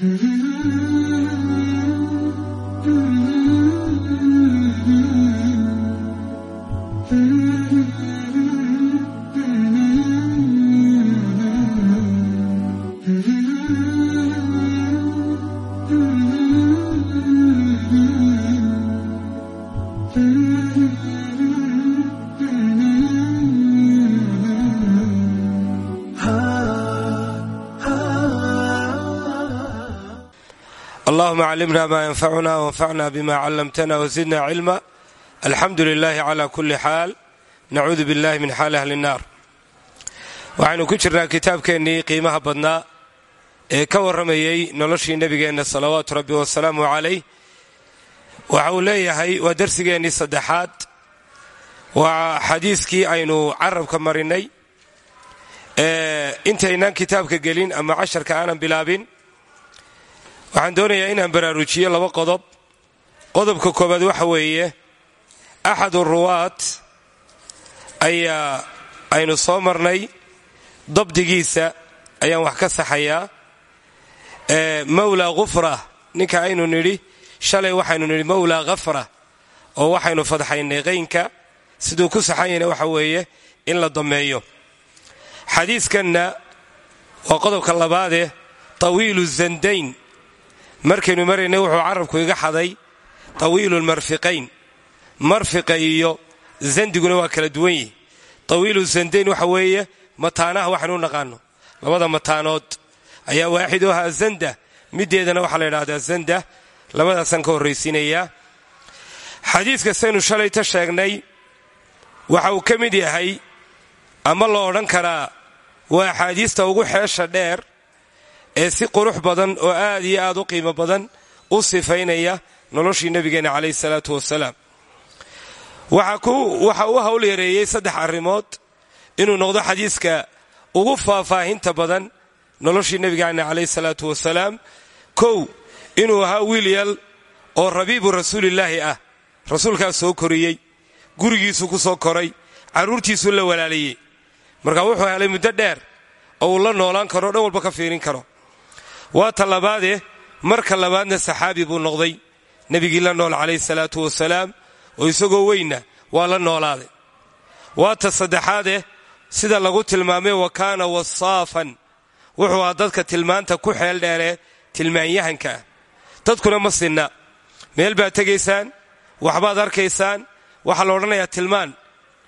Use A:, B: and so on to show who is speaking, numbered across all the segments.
A: Mm-hmm. Allahuma callimna maa yanfacuna wanfacna bima callamtana wzidna cilma alxamdu lilahi cala kuli xaal nacuudu billahi min xaali ahli nnaar waxaynu ku jirnaa kitaabkeennii qiimaha badnaa ee ka warramayey noloshii nebigeenna salawaatu rabbi wasalaamu calayh. Waxa uu leeyahay waa darsigeennii saddexaad. Waa xadiiskii aynu carabka marinnay. Intaynaan kitaabka gelin ama casharka aanan waxaan doonayaa inaan baraarujiyo laba qodob. Qodobka koowaad waxa weeye axadu ruwaat ayaa aynu soo marnay. Dabdigiisa ayaan wax ka saxayaa. Mawla khufra ninka aynu nidhi shalay waxaynu nidhi mawla khafra oo waxaynu fadxaynay qaynka. Siduu ku saxanyayna waxa weeye in la dameeyo. Xadiiskanna waa qodobka labaadee tawiilu zandayn markaynu maraynay wuxuu carabku iga xaday tawiilu lmarfiqayn marfiqa iyo zandiguna waa kala duwan yihi tawiilu zandayn waxa weeye mataanaha waxaynu naqaano labada mataanood ayaa waaxid u ahaa zanda. Mideedana waxaa la yidhahdaa zanda. Labadaasaan ka horraysiinayaa xadiiska saynu shalayta sheegnay waxa uu ka mid yahay ama la odhan karaa waa axaadiista ugu xeesha dheer ee si qurux badan oo aad iyo aad u qiimo badan u sifaynaya noloshii nebigeenna calayhi salaatu wasalaam. Waxa u hawl yareeyey saddex arrimood inuu noqdo xadiiska ugu faahfaahinta badan noloshii nebigeenna calayhi salaatu wasalaam. Kow inuu ahaa wiilyal oo rabiibu rasuulillaahi ah. Rasuulkaas soo koriyey gurigiisu ku soo koray carruurtiisuu la walaalayey marka wuxuu helay muddo dheer oo uu la noolaan karo dhan walba ka fiirin karo waa ta labaadee marka labaadna saxaabi buu noqday. Nebigii la nool calayhi salaatu wasalaam oo isagoo weynna waa la noolaaday waa ta saddexaadeh sida lagu tilmaamay wa kaana wasaafan. Wuxuu ahaa dadka tilmaanta ku xeel dheeree tilmaanyahanka. Ah dadkuna ma sinna. Meel baad tegaysaan waxbaad arkaysaan waxaa la odhanayaa tilmaan.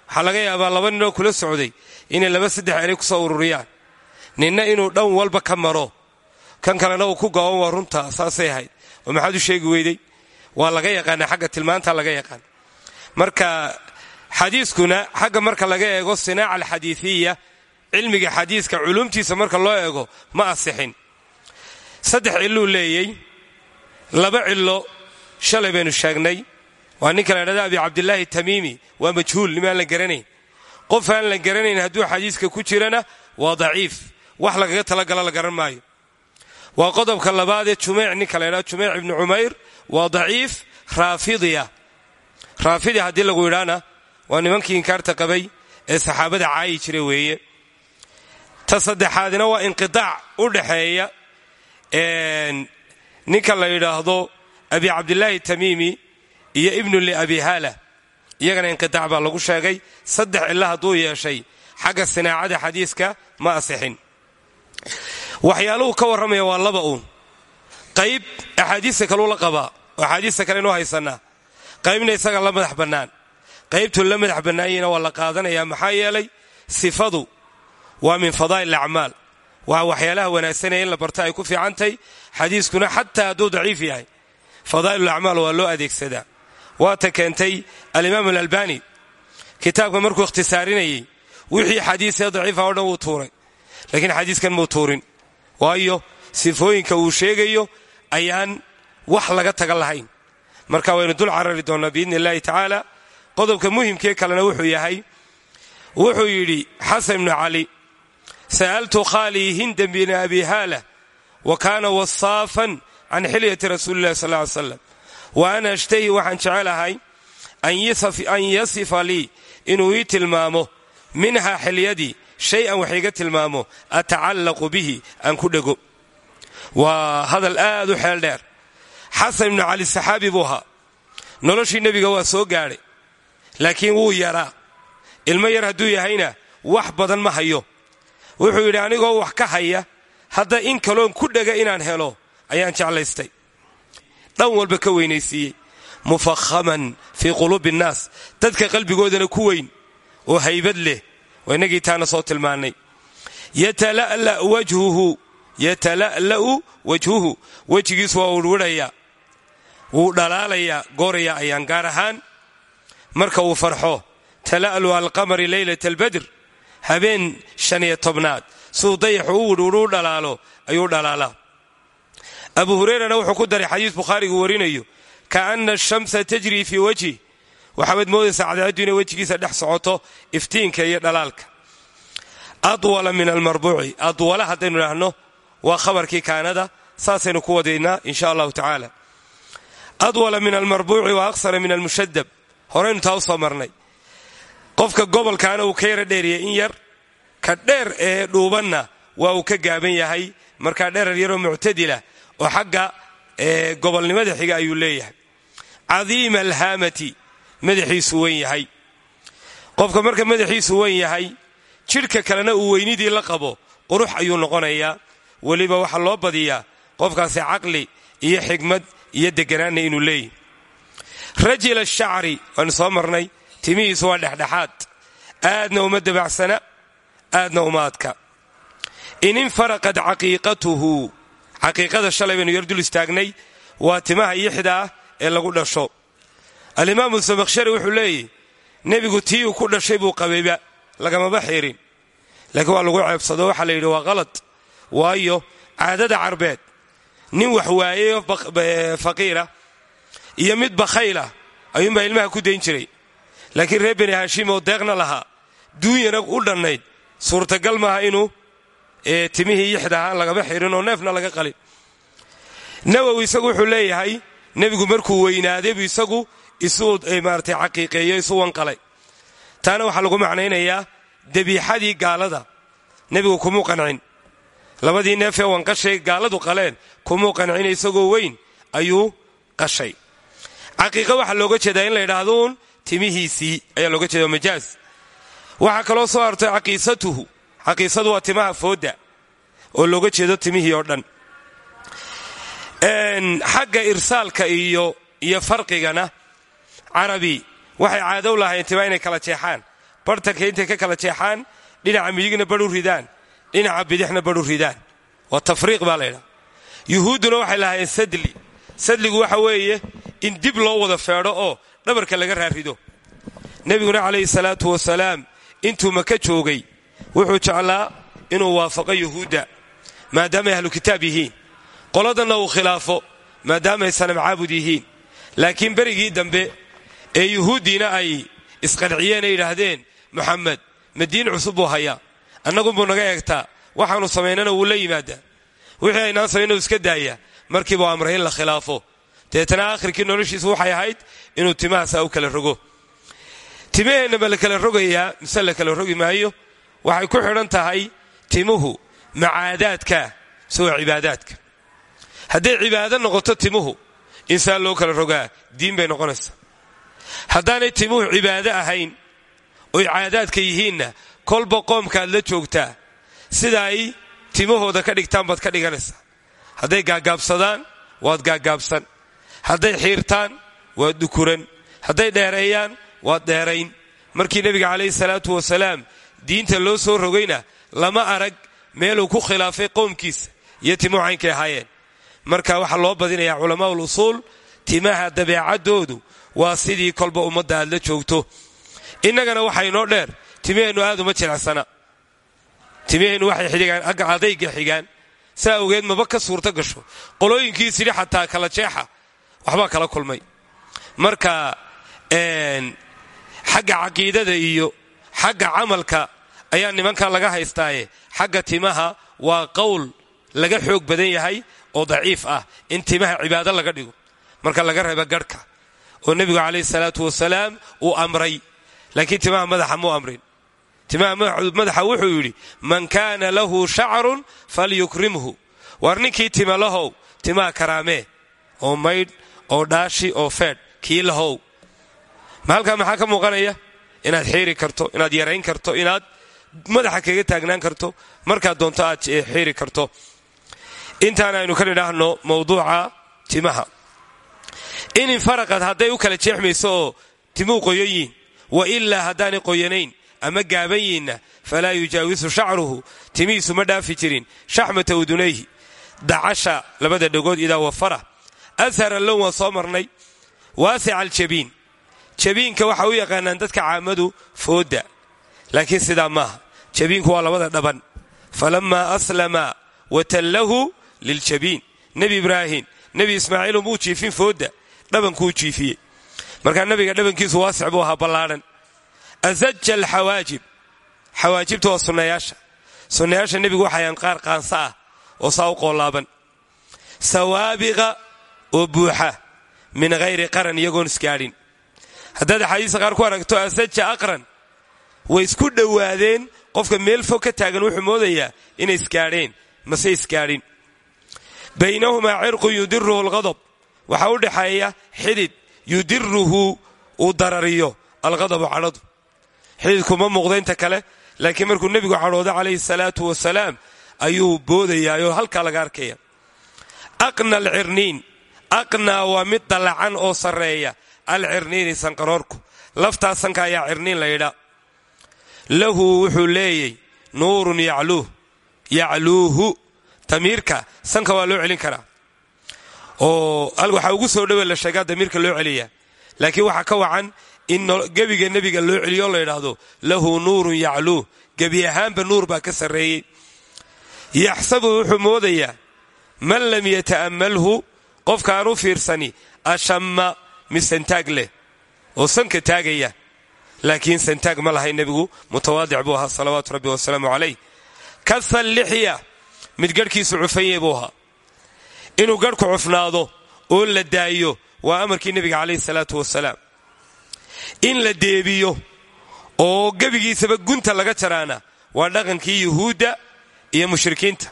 A: Waxaa laga yaabaa laba ninoo kula socday inay laba saddex erey ku soo ururiyaan. Ninna inuu dhan walba ka maro kan kalena uu ku go'on waa runta saasay ahayd. Oo maxaad u sheegi weyday waa laga yaqaana xagga tilmaanta laga yaqaan. Marka xadiiskuna xagga marka laga eego sinaaca alxadiiiya cilmiga xadiiska culumtiisa marka loo eego ma asixin. Saddex cilluu leeyey laba cillo shalay baynu sheegnay. Waa ninka la dhahda abi cabdilaahi tamiimi waa majhuul nimaan la garanayn. Qof aan la garanayn hadduu xadiiska ku jirana waa daciif. Wax lagaga talagala la garan maayo waa qodobka labaadee jumeyc ninka la ydhahdo jumeyc ibnu cumayr. Waa daciif raafidiya. Raafidi haddii lagu yidhaana waa nimankii inkaarta qabay ee saxaabada caayi jira weeye. Ta saddexaadina waa inqidaac u dhaxeeya ninka la yidhaahdo abi cabdilaahi tamiimi iyo ibnu liabi haala. Iyagana inqidaac baa lagu sheegay saddex cilla hadduu yeeshay xagga sinaacada xadiiska ma asixin waxyaaluhu ka warramaya waa laba uun. Qayb axaadiista kaluu la qabaa oo axaadiista kale inuu haysanaa. Qaybna isaga la madax bannaan. Qaybtuu la madax bannaanyina waa la qaadanayaa maxaa yeelay sifadu waa min fadaa'il acmaal. Waa waxyaalaha wanaagsanaya in la barta ay ku fiicantahy xadiiskuna xataa hadduu daciif yahay. Fadaa'ilulacmaal waa loo adeegsadaa. Waata keentay alimaam alalbani kitaabka markuu ikhtisaarinayey wixii xadiisee daciifa o dhan wuu tuuray. Laakiin xadiiskan muu tuurin waayo sifooyinka uu sheegayo ayaan wax laga taga lahayn. Marka waynu dul carari doonnaa biidni illahi tacaala qodobka muhimkee kalena wuxuu yahay wuxuu yidhi xasan ibnu cali sa'altu khaalii hindan bin abi haala wa kaana wasaafan can xilyati rasuuli illahi sal ly slam wa ana ashtahi waxaan jecelahay an yasifa lii inuu ii tilmaamo minhaa xilyadii shay-an wax iga tilmaamo atacallaqu bihi aan ku dhego waa hadal aad u xeel dheer xasan ibnu cali saxaabi buu ahaa noloshii nebiga waa soo gaadhay laakiin wuu yaraa ilmo yar hadduu yahayna wax badan ma hayo wuxuu yidhi anigoo wax ka haya hadda in kaloon ku dhega inaan helo ayaan jeclaystay dhan walba ka weynaysiiyey mufahaman fii quluubi innaas dadka qalbigoodana ku weyn oo haybad leh waa inagii taana soo tilmaannay. Yatala'la'u wajhuhu wejigiisu waa urwidhayaa wuu dhalaalayaa gooraya ayaan gaar ahaan. Marka uu farxo tala'lu alqamari leylat albadr habeen shan iyo tobnaad siduu dayaxu u widhwidhu u dhalaalo ayuu dhalaalaa. Abu hureyrana wuxuu ku daray xadiis bukhaarigu warinayo kaana ashamsa tajrii fii wajhi waxaabad moodaysaa cadceeddu inay wejigiisa dhex socoto iftiinka iyo dhalaalka. Adwala min almarbuuci. Adwala haddaynu idhaahno waa khabarkii kaanada saasaynu ku wadaynaa insha allahu tacaala. Adwala min almarbuuci wa aqsara min almushadab horaynu taa soo marnay. Qofka gobolkaana uu ka yara dheeriyay in yar ka dheer ee dhuubanna waa uu ka gaaban yahay markaa dherar yaroo muctadila oo xagga gobolnimada xiga ayuu leeyahay. Cadiima alhaamati madaxiisu wen yahay. Qofka marka madaxiisu wen yahay jidhka kalena uu weynidii la qabo qurux ayuu noqonayaa weliba waxaa loo badiyaa qofkaasi caqli iyo xigmad iyo deganaanna inuu leeyahy rajila shacri waanu soo marnay timihiisu waa dhexdhexaad. Aadna uma dabacsana aadna uma adka. In infaraqad caqiiqatuhu caqiiqada shalay baynu yar dul istaagnay waa timaha iyixda ah ee lagu dhasho alimaamu samakhshari wuxuu leeyahy nebigu tii uu ku dhashay buu qabayba lagamaba xirin. Laakiin waa lagu ceebsado waxaa la yidhi waa qalad waayo caadada carbeed nin wax waayeyoo faqiira iyo mid bakhaylah ayuunbaa ilmaha ku dayn jiray. Laakiin reer beni haashim oo deeqna lahaa duunyana u dhannayd suurtagal maaha inuu timihii yixda ahaan lagaba xirin oo neefna laga qalin. Nawowi isagu wuxuu leeyahay nebigu markuu weynaaday isagu isuu maaratay caqiiqeeyo isu wanqalay taana waxaa lagu macnaynayaa dabiixadii gaalada. Nebigu kumuu qancin. Labadii neefee wanqashay gaaladu qaleen kumuu qancin isagoo weyn ayuu qashay. Caqiiqa waxaa looga jeedaa in la yidhaahdo uun timihiisii ayaa looga jeeda majaaz waxaa kaloo soo hartay caqiisatuhu. Caqiisadu waa timaha foodda oo looga jeedo timihii oo dhan. Xagga irsaalka iyo farqigana carabi waxay caadow lahayn timaa inay kala jeexaan. Bartanka intay ka kala jeexaan dhinaca midigna badhu ridaan dhinaca bidixna badhu ridaan. Waa tafriiq baa laydhaha yuhuudduna waxay lahaayeen sadli. Sadligu waxa weeye in dib loo wada feedho oo dhabarka laga raarido. Nebiguna calayhi salaatu wasalaam intuu maka joogay wuxuu jeclaa inuu waafaqo yuhuudda maadaamay ahlu kitaab yihiin. Qoladanna uu khilaafo maadaamay sanam caabud yihiin. Laakiin berigii dambe ee yuhuuddiina ay isqanciyeen ay yidhaahdeen muxamed madiin cusub buu hayaa. Annagunbuu naga eegtaa. Waxaanu samaynana wuu la yimaadaa. Wixii aynaan samaynau iska daaya markiibuu amray la khilaafo. Deetana aakhirkii noloshiisu waxay ahayd inuu timahaasaa u kala rogo. Timaheenna ma la kala rogayaa mise la kala rogi maayo? Waxay ku xidhan tahay timuhu macaadaadka mise waa cibaadaadka hadday noqoto timuhu insaan loo kala rogaa diin bay noqonaysaa haddaanay timuhu cibaado ahayn oy caadaadka yihiinna kolba qoomkaad la joogtaa. Sida ay timahooda ka dhigtaan baad ka dhiganaysaa. Hadday gaagaabsadaan waad gaagaabsan hadday xiirtaan waad dhukuran. Hadday dheereeyaan waad dheerayn. Markii nebiga calayhi salaatu wasalaam diinta loo soo rogayna lama arag meeluu ku khilaafay qoomkiisa iyo timuhu caynkay ahaayeen. Marka waxaa loo badinayaa culamaa ul usuul timaha dabeecaddoodu waa sidii kolba ummadda la joogto. Innagana waxaa inoo dheer. Timaheennu aad uma jilicsana timaheennu waxay xidigaan agga adayga xigaan. Saa awgeed maba ka suurto gasho. Qolooyinkii sidhi xataa kala jeexa. Waxbaa kala kulmay. Marka xagga caqiidada iyo xagga camalka ayaa nimankan laga haystaaye. Xagga timaha waa qowl laga xoog badan yahay oo daciif ah. In timaha cibaado laga dhigo. Marka laga reeba garhka oo nebigu calayhi salaatu wasalaam uu amray. Laakiin timaha madaxa muu amrin. Timaha madaxa wuxuu yidhi man kaana lahu shacrun falyukrimhu. War ninkii timalahow timaha karaamee oo maydh oo dhaashi oo feedh kii lahow. Ma maxaa ka muuqanaya? Inaad xiiri karto inaad yarayn karto inaad madaxa kaga taagnaan karto markaad doonto aad xiiri karto. Intaan aynu ka nidhaahno mawduuca timaha in infaraqad hadday u kala jeexmayso oo timuu qoyan yihiin wa ilaa haddaanay qoyanayn ama gaaban yihinna falaa yujaawisu shacruhu timihiisu ma dhaafi jirin shaxmata udunayhi dacasha labada dhagood idaa wafara ashara lown waan soo marnay. Waasica aljabiin. Jabiinka waxa u yaqaanaan dadka caamadu foodda laakiin sidaa maaha. Jabiinku waa labada dhaban. Falammaa aslama watallahu liljabiin. Nebi ibraahim nebi ismaaciil umuu jiifin foodda dhabankuu jiifiyey. Markaa nabiga dhabankiisu waasic buu ahaa ballaadhan. Asaja alxawaajib xawaajibta waa sunnayaasha. Sunnayaasha nebigu waxayaan qaar qaansa ah oo saa u qoolaaban. Sawaabiqa oo buuxa min hayri qaran iyagoon isgaadhin. Haddaad axaadiista qaar ku aragto asaja aqran way isku dhowaadeen qofka meel fog ka taagan wuxuu moodayaa inay isgaadheen mase isgaadhin baynahumaa cirqun yudiruhu alqadab waxaa u dhexeeya xidid yudiruhu uu darariyo alqadabu cadhadu xididkuma muuqda inta kale laakiin markuu nebigu cadhooda calayhi salaatu wasalaam ayuu boodayaayoo halkaa laga arkaya aqna alcirniin aqnaa waa mid dallacan oo sarreeya alcirniini sanqaroorku laftaa sanka ayaa cirniin laydha lahu wuxuu leeyay nuurun yacluuh yacluuhu damiirka sanka waa loo celin karaa. Oo waxaa ugu soo dhowe la sheegaa damiirka loo celiyaa. Laakiin waxaa ka wacan in gebiga nebiga loo celiyo la ydhaahdo lahu nuurun yacluuh gebi ahaanba nuur baa ka sarreeyey. Yaxsabu wuxuu moodayaa man lam yata'ammalhu qofkaan u fiirsani ashamma mid santaag leh oo sanka taagaya. Laakiin santaag ma lahay nebigu mutawaadic buu ahaa salawaatu rabbi wasalaamu calayh. Kasan lixya mid garhkiisu cufanye buu ahaa. Inuu garhku cufnaado oo la daayo waa amarkii nebiga calayhi salaatu wasalaam. In la deebiyo oo gebigiisaba gunta laga jaraana waa dhaqankii yuhuudda iyo mushrikiinta.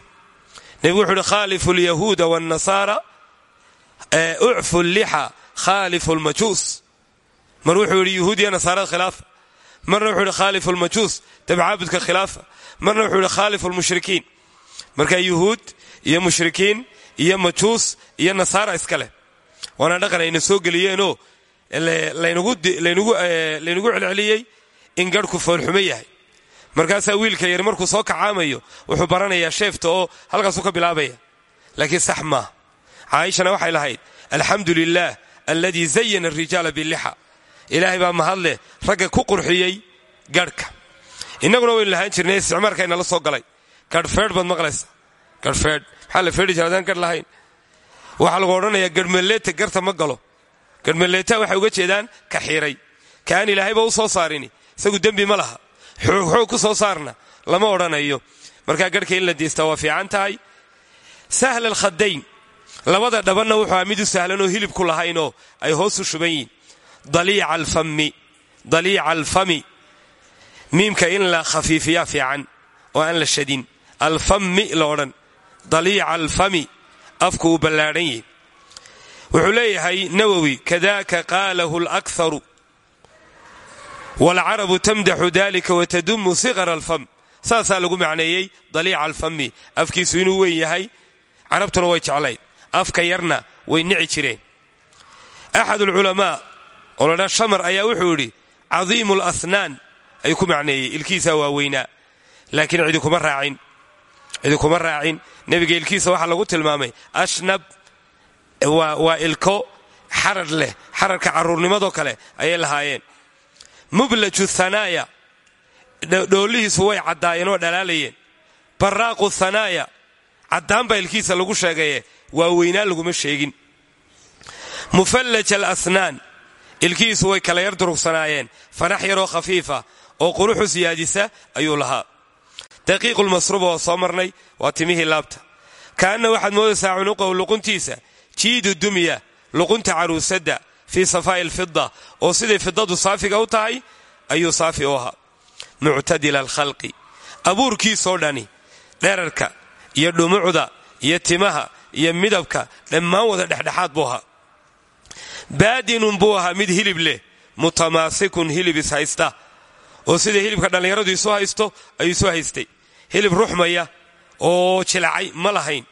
A: Nebigu wuxu uhi khaalifu lyahuuda wاnnasaara ucfu lixa khaalifu lmajuus mar wuxuu yidhi yuhuud iyo nasaarada khilaafa. Marna wuxuu yidhi khaalifu lmajuus dabcaabudka khilaafa. Marna wuxuu yidhi khaalifu lmushrikiin marka yuhuud iyo mushrikiin iyo majuus iyo nasaara iska leh waana dhaqan ayna soo geliyeenoo laynagu celceliyey in garhku foolxumo yahay. Markaasaa wiilka yar markuu soo kacaamayo wuxuu baranayaa sheefta oo halkaasuu ka bilaabaya. Laakiin sax maaha caaishana waxay lahayd alxamdu lilah aladii zayana arijaala bilixa ilaahay baa mahadleh ragga ku qurxiyey garhka. Innaguna waynu lahaan jirnay isticmaarkaynala soo galay garhfeedh baad maqlaysa? Garhfeedh maxaa la feedhi jira lahayn? Waxaa lagu odhanayaa garhmaleeta garta ma galo. Garhmaleeta waxay uga jeedaan ka xiray. Kaaan ilaahayba u soo saarini. Isagu dembi ma laha. Xoog ku soo saarna. Lama odhanayo. Markaa garhka in la diistaa waa fiican tahay. Sahla alkhadayn labada dhabanna wuxuu aa mid u sahlanoo hilib ku lahaynoo ay hoos u shuban yihiin daliica alfami miimka in la khafiifiyaa fiican oo aan la shadin alfami la odhan. Daliica alfami afku uu ballaadhan yihi wuxuu leeyahay nawowi kadaaka qaalahu lakharu waalcarabu tamdaxu dalika watadumu siqara alfam. Saasaa lagu macneeyey daliica alfami afkiisu inuu weyn yahay carabtuna way jeclayd. Afka yarna way nici jireen. Axad ulculamaa oo ladhaa shamar ayaa wuxuu yidhi cadiimu lasnaan ayuu ku macneeyey ilkiisaa waaweynaa laakiin cidikuma raacin cidikuma raacin. Nebiga ilkiisa waxaa lagu tilmaamay ashnab waa ilko xarar leh xararka carruurnimadoo kale ayay lahaayeen. Mublaju thanaaya dhoollihiisu way caddaayeen oo dhalaalayeen. Baraaqu thanaaya caddaan baa ilkiisa lagu sheegaye waa weynaan laguma sheegin. Mufallaj alasnaan ilkihiisu way kala yar durugsanaayeen fanax yaroo khafiifa oo quruxu siyaadisa ayuu lahaa daqiiqulmasruba oo soo marnay waa timihii laabta. Kaanna waxaad moodaysaa cunuqahu luquntiisa jiidu dumya luqunta caruusadda fii safaa'i alfida oo siday fidadu saafiga u tahay ayuu saafi u ahaa. Muctadila alkhalqi. Abuurkiisoo dhani dherarka iyo dhumucda iyo timaha iyo midabka dhammaan wada dhexdhexaad buu ahaa. Baadinun ahaa mid hilib leh mutamaasikun haysta. Oo sida hilibka dhallinyaradu isu haysto ayuu isu haystay hilib ruxmaya oo jilacay ma lahayn.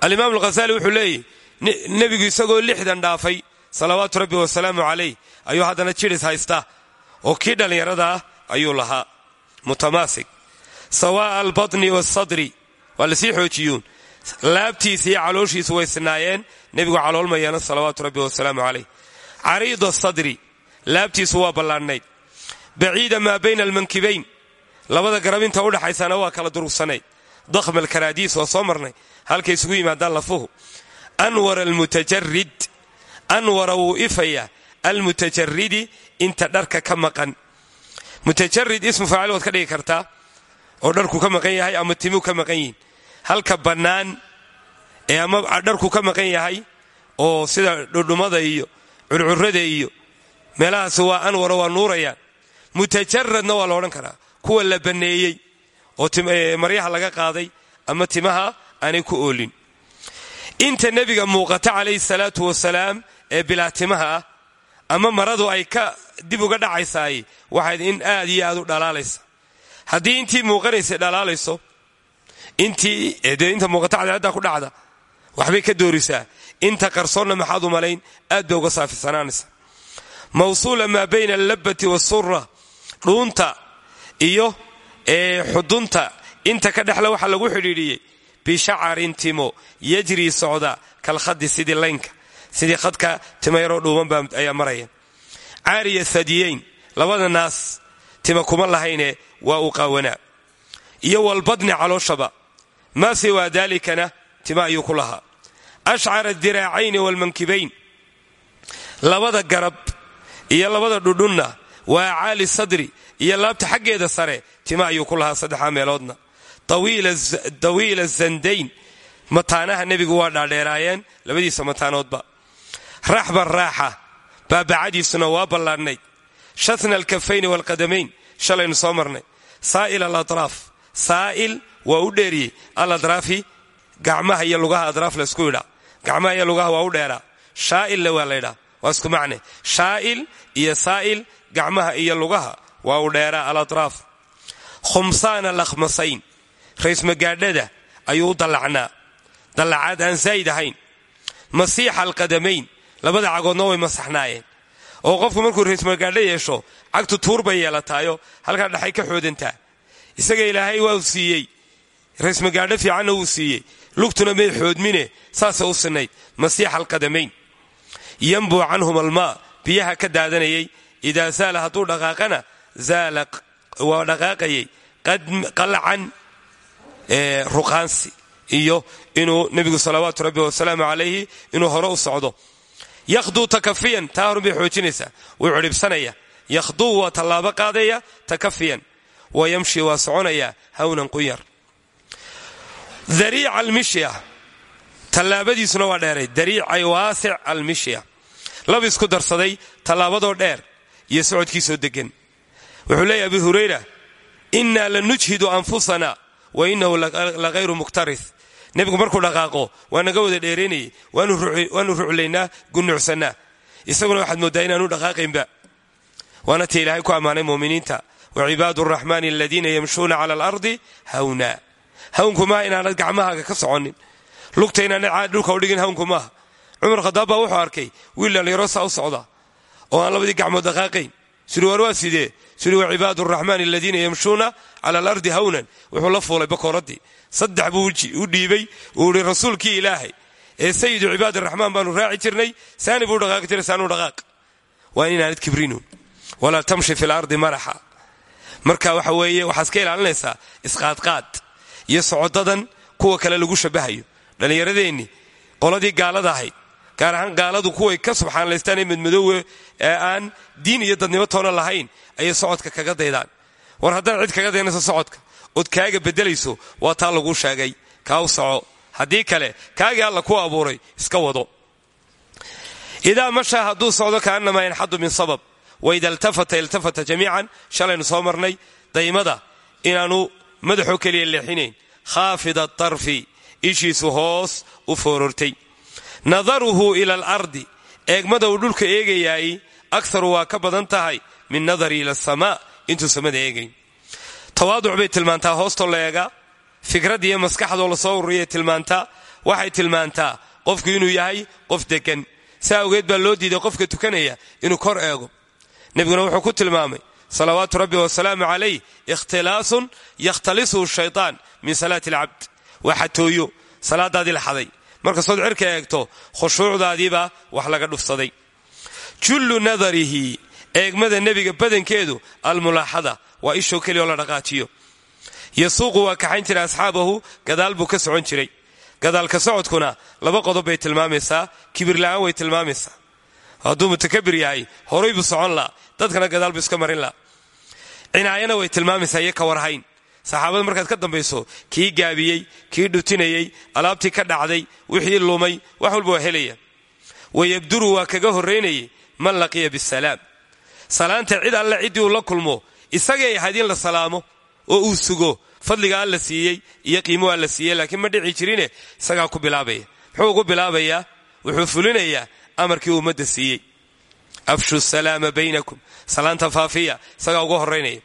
A: Alimaam alkhasaali wuxuu leeyahy nebigu isagoo lixdan dhaafay salawaatu rabbi wasalaamu calayh ayuu haddana jidhis haystaa oo kii dhallinyarada ah ayuu lahaa. Mutamaasig. Sawaa'a albatni waasadri waa la sii xoojiyuun. Laabtiisa iyo calooshiisu way sinaayeen nebigu caloolmayana salawaatu rabbi wasalaamu calayh. Cariida sadri laabtiisu waa ballaadhnayd baciida maa bayna almankibayn labada garab inta udhaxaysana waa kala durugsanayd dakhma alkaraadiis waa soo marnay. Halkay isugu yimaadaan lafuhu. Anwar almutajarid anwara wuu ifaya. Almutajaridi inta dharka ka maqan. Mutajarid ismu faacil waad ka dhigi kartaa. Oo dharku ka maqan yahay ama timuu ka maqan yihiin halka bannaan ee ama dharku ka maqan yahay oo sida dhudhumada iyo curcurada iyo meelahaas waa anwara waa nuurayaan. Mutajaradna waa la odhan karaa kuwa la banneeyey oo maryaha laga qaaday ama timaha aanay ku oolin. Inta nebiga muuqata calayhi salaatu wasalaam ee bilaa timaha ah ama maradu ay ka dib uga dhacaysaay waxayd in aad iyo aad u dhalaalaysa. Haddii intii muuqanaysay dhalaalayso intii dee inta muuqata cadceedda ku dhacda waxbay ka doorisaa. Inta qarsoonna maxaad u malayn aad bay uga saafisanaanaysa mawsuula maa bayna allabbati waasura dhuunta iyo xudunta. Inta ka dhexle waxaa lagu xidhiidhiyey bishacarin timo yajrii socda kalkhadi sidii laynka. Sidii khadka tima yaroo dhuubanba ayaa maraya caariya thadiyeyn labada naas tima kuma lahayne waa uu qaawanaa iyo walbadni calooshaba maa siwaa daalikana tima ayuu ku lahaa. Ashcara diraacayni walmankibayn labada garab iyo labada dhudhunna waa caali sadri iyo laabta xaggeeda sare tima ayuu ku lahaa saddexaa meeloodna dawiila zandayn mataanaha nebigu waa dhaadheeraayeen labadiisa mataanoodba. Raxban raaxa baabacadiisuna waa ballaadhnayd shatna alkafayni waalqadamayn shalaynu soo marnay. Saa'il alatraaf saa'il waa u dheeriyey. Aladraafi gacmaha iyo lugaha adraaf laysku idhaa gacmaha iyo lugaha waa u dheeraa. Shaa'ilna waa laydhaa waa isku macne. Shaa'il iyo saa'il gacmaha iyo lugaha waa u dheeraa alatraaf. Khumsaana lakhmasayn. Raysmagaadhada ayuu u dallacnaa. Dallacaad aan saa'id ahayn. Masiixa alqadamayn. Labada cagoodna way masaxnaayeen. Oo qofku markuu raysmagaadho yeesho cagtu tuur bay yeelataayo halkaa dhexay ka xoodantaa. Isaga ilaahay waa u siiyey. Raysmagaadho fiicanna wuu siiyey. Lugtuna may xoodmine saasay u sinayd masiixa alqadamayn. Yambuu canhum almaa. Biyaha ka daadanayay. Idaa saala hadduu dhaqaaqana zaala waa dhaqaaqayay qalcan ruqaansi iyo inuu nebigu salawaatu rabbi wasalaamu calayhi inuu hore u socdo yakhduu takafiyan taa horun bay xoojinaysaa wuu cidhibsanaya yakhduu waa tallaabo qaadaya takafiyan wa yamshi waa soconaya hawnan qunyar dariica almishya tallaabadiisuna waa dheeray dariicay waasic darsaday tallaabadoo dheer iyo socodkiisoo degan wuxuu leeyahy abu hurayra innaa la nujhidu anfusana wa innahu lakayru muktaris nebigu markuu dhaqaaqo waa naga wada dheeraynayay waanu ruclaynaa gunucsannaa isaguna waxaad mooddaa inaanu dhaqaaqaynba. Waana tii ilaahay ku ammaanay muuminiinta wa cibaadu araxmaani aladiina yamshuuna cala alardi hawna. Hawnku maaha inaanad gacmahaaga ka soconin. Lugta inaanad caad dhulka udhigin hawnku maaha. Cumar khadaab wuxuu arkay wiil dhallinyaro saa u socda oo aan labadii gacmood dhaqaaqayn. Suri war waa sidee suri wa cibaadu araxmaani aladiina yamshuuna cala alardi hawnan. Wuxuu la fuulay bakooradii saddex buu u dhiibay uu ihi rasuulkii ilaahay ee sayidu cibaad araxmaan baanu raaci jirnay saani buu dhaqaaqi jiray saanuu dhaqaaq. Waa inaanad kibrinu walaa tamshi fi lardi maraxa. Marka waxa weeye waxaad ka ilaalinaysaa isqaadqaad iyo socodadan kuwa kale lagu shabahayo dhallinyaradeenni qoladii gaalada ahayd gaar ahaan gaaladu kuway ka subxaanlaystaan ee madmadoowe ee aan diin iyo dadnimo toona lahayn ayay socodka kaga daydaan. War haddaad cid kaga daynayso socodka ood kaaga beddelayso waa taa laguu sheegay kaa u soco. Kale kaagii alla ku abuuray iska wado. Idaa mashaa hadduu socdo kaannamaa yanxadu min sabab. Waida iltafata iltafata jamiican shalaynu soo marnay daymada inaanu madaxoo keliya leexinayn. Khaafida tarfi ishiisu hoos u foorortay nadaruhu ila alardi. Uu dhulka eegayaay akharu waa ka badan tahay min nadari ila asamaa intuu samada eegayn tawaaduc bay tilmaantaa hoostoo la eega. Fikrad iyo maskaxdoo la soo ururiyay tilmaantaa waxay tilmaantaa qofku inuu yahay qof degan saa awgeed baa loo diiday qofka tukanaya inuu kor eego. Nebiguna wuxuu ku tilmaamay salawaatu rabbi wasalaamu calayh ikhtilaasun yakhtalisuhu shaytaan min salaati alcabd waa xatooyo salaadaadii la xaday markastood cirka eegto khushuucdaadiibaa wax laga dhufsaday. Jullu nadarihi eegmada nebiga badankeedu almulaaxada waa ishoo keliyaoo la dhaqaajiyo. Yasuuqu waa kaxayn jiray asxaabahu gadaal buu ka socon jiray. Gadaalka socodkuna laba qodob bay tilmaamaysaa kibirla'aan way tilmaamaysaa. Hadduu mutakabir yahay horay buu socon laa dadkana gadaal buu iska marin laa. Cinaayana way tilmaamaysaa iyo ka warhayn saxaabada markaad ka dambayso kii gaabiyey kii dhutinayey alaabtii ka dhacday wixii lumay wax walba waa helaya. Wayabduru waa kaga horraynayay man laqiya bisalaam. Salaanta cid alle ciddii uu la kulmo isagay ahayd in la salaamo oo uu sugo fadliga alla siiyey iyo qiimo alla siiyey laakiin ma dhici jirine isagaa ku bilaabaya. Muxuu ugu bilaabayaa? Wuxuu fulinayaa amarkii ummadda siiyey. Afshu salaama baynakum. Salaanta faafiya isagaa uga horraynaya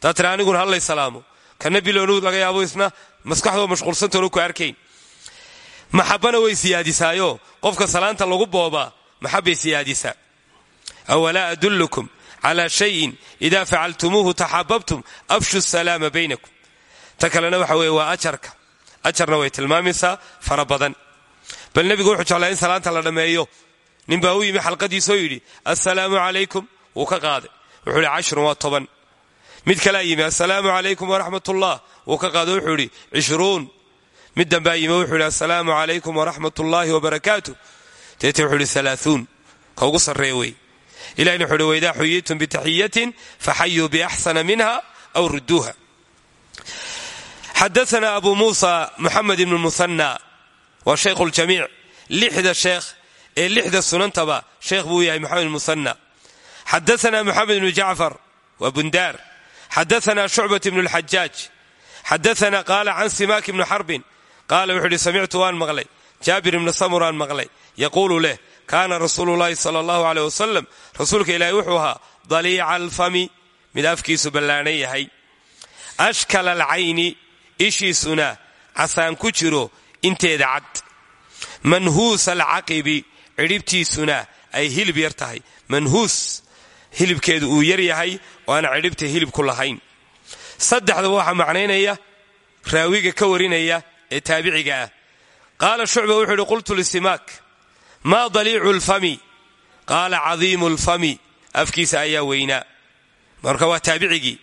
A: taa tira aniguna hallay salaamo kana biloonu laga yaabo isna maskaxdoo mashquulsantoonu ku arkayn maxabana way siyaadisaayo. Qofka salaanta lagu boobaa maxabbay siyaadisaa awalaa adullukum calaa shayin idaa facaltumuuhu taxababtum afshu salaama baynakum. Ta kalena waxa weeye waa ajarka. Ajarna way tilmaamaysaa fara bal nebigu wuxuu jeclaa in salaanta la dhammeeyo nin baa u yimi xalqadiisoo yidhi assalaamu calaykum wuu ka qaaday. Wuxuu ihi cashrun waa mid kalea yimi assalaamu calaykum waraxmatullah wuu ka qaado wuxuu idhi mid dambaa yimi wuxuu idhi assalaamu calaykum waraxmat ullaahi wabarakaatu deete wuxuu idhi alaauun ka ugu sarreeya wey. Ilahina wuxu uhi waidaa xuyitum bitaxiyatin faxayuu biaxsana minha aw rudduuha xadaana abu muusa muxamed ibnu muhanna waa shaykhu ljamiic lixda sheekh ee lixda sunantaba sheekh buu yahay moxamed muhanna xadaana moxamed ibnu jacfar waa xadaana shucbat ibnu lxajaaj xadaana qaala can simaak ibnu xarbin qaala wuxuu ihi samictu waan maqlay jaabir ibnu samuraan maqlay yaquulu leh kaana rasuulu llaahi sala allahu aleyh wasalam rasuulka ilaahi wuxuu ahaa daliica alfami mid afkiisu ballaadhan yahay ashkala alcayni ishiisuna casaan ku jiro inteeda cad manhuus alcaqibi cidhibtiisuna ay hilib yar tahay manhuus hilibkeedu uu yar yahay oo aan cidhibta hilib ku lahayn. Saddexdaba waxaa macnaynaya raawiga ka warinaya ee taabiciga ah. Qaala shucba wuxuu ihi qultu lisimaak maa daliicu lfami qaala cadiimu lfami afkiisa ayaa weynaa marka waa taabicigii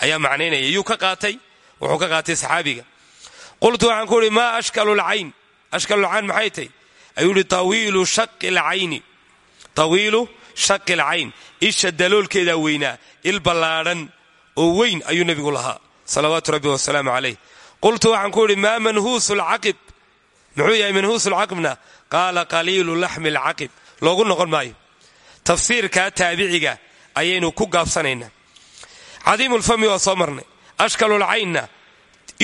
A: ayaa macnaynaya. Yuu ka qaatay wuxuu ka qaatay saxaabiga. Qultu waxaan ku uhi maa ashkalu lcayn ashkalulcayn maxay tay ayuu ihi tawiilu shaqi lcayni. Tawiilu shaqi lcayn isha daloolkeedaa weynaa il ballaadhan oo weyn ayuu nebigu lahaa. Salawaatu rabbi wasalaamu calayh. Qultu waxaan ku idhi maa manhuusu lcaqib muxuu yahay manhuusu lcaqibna qaala qaliilu laxmi lcaqib. Loogu noqon maayo. Tafsiirkaa taabiciga ayaynu ku gaabsanaynaa. Cadiimulfami waa soo marnay. Ashkalulcaynna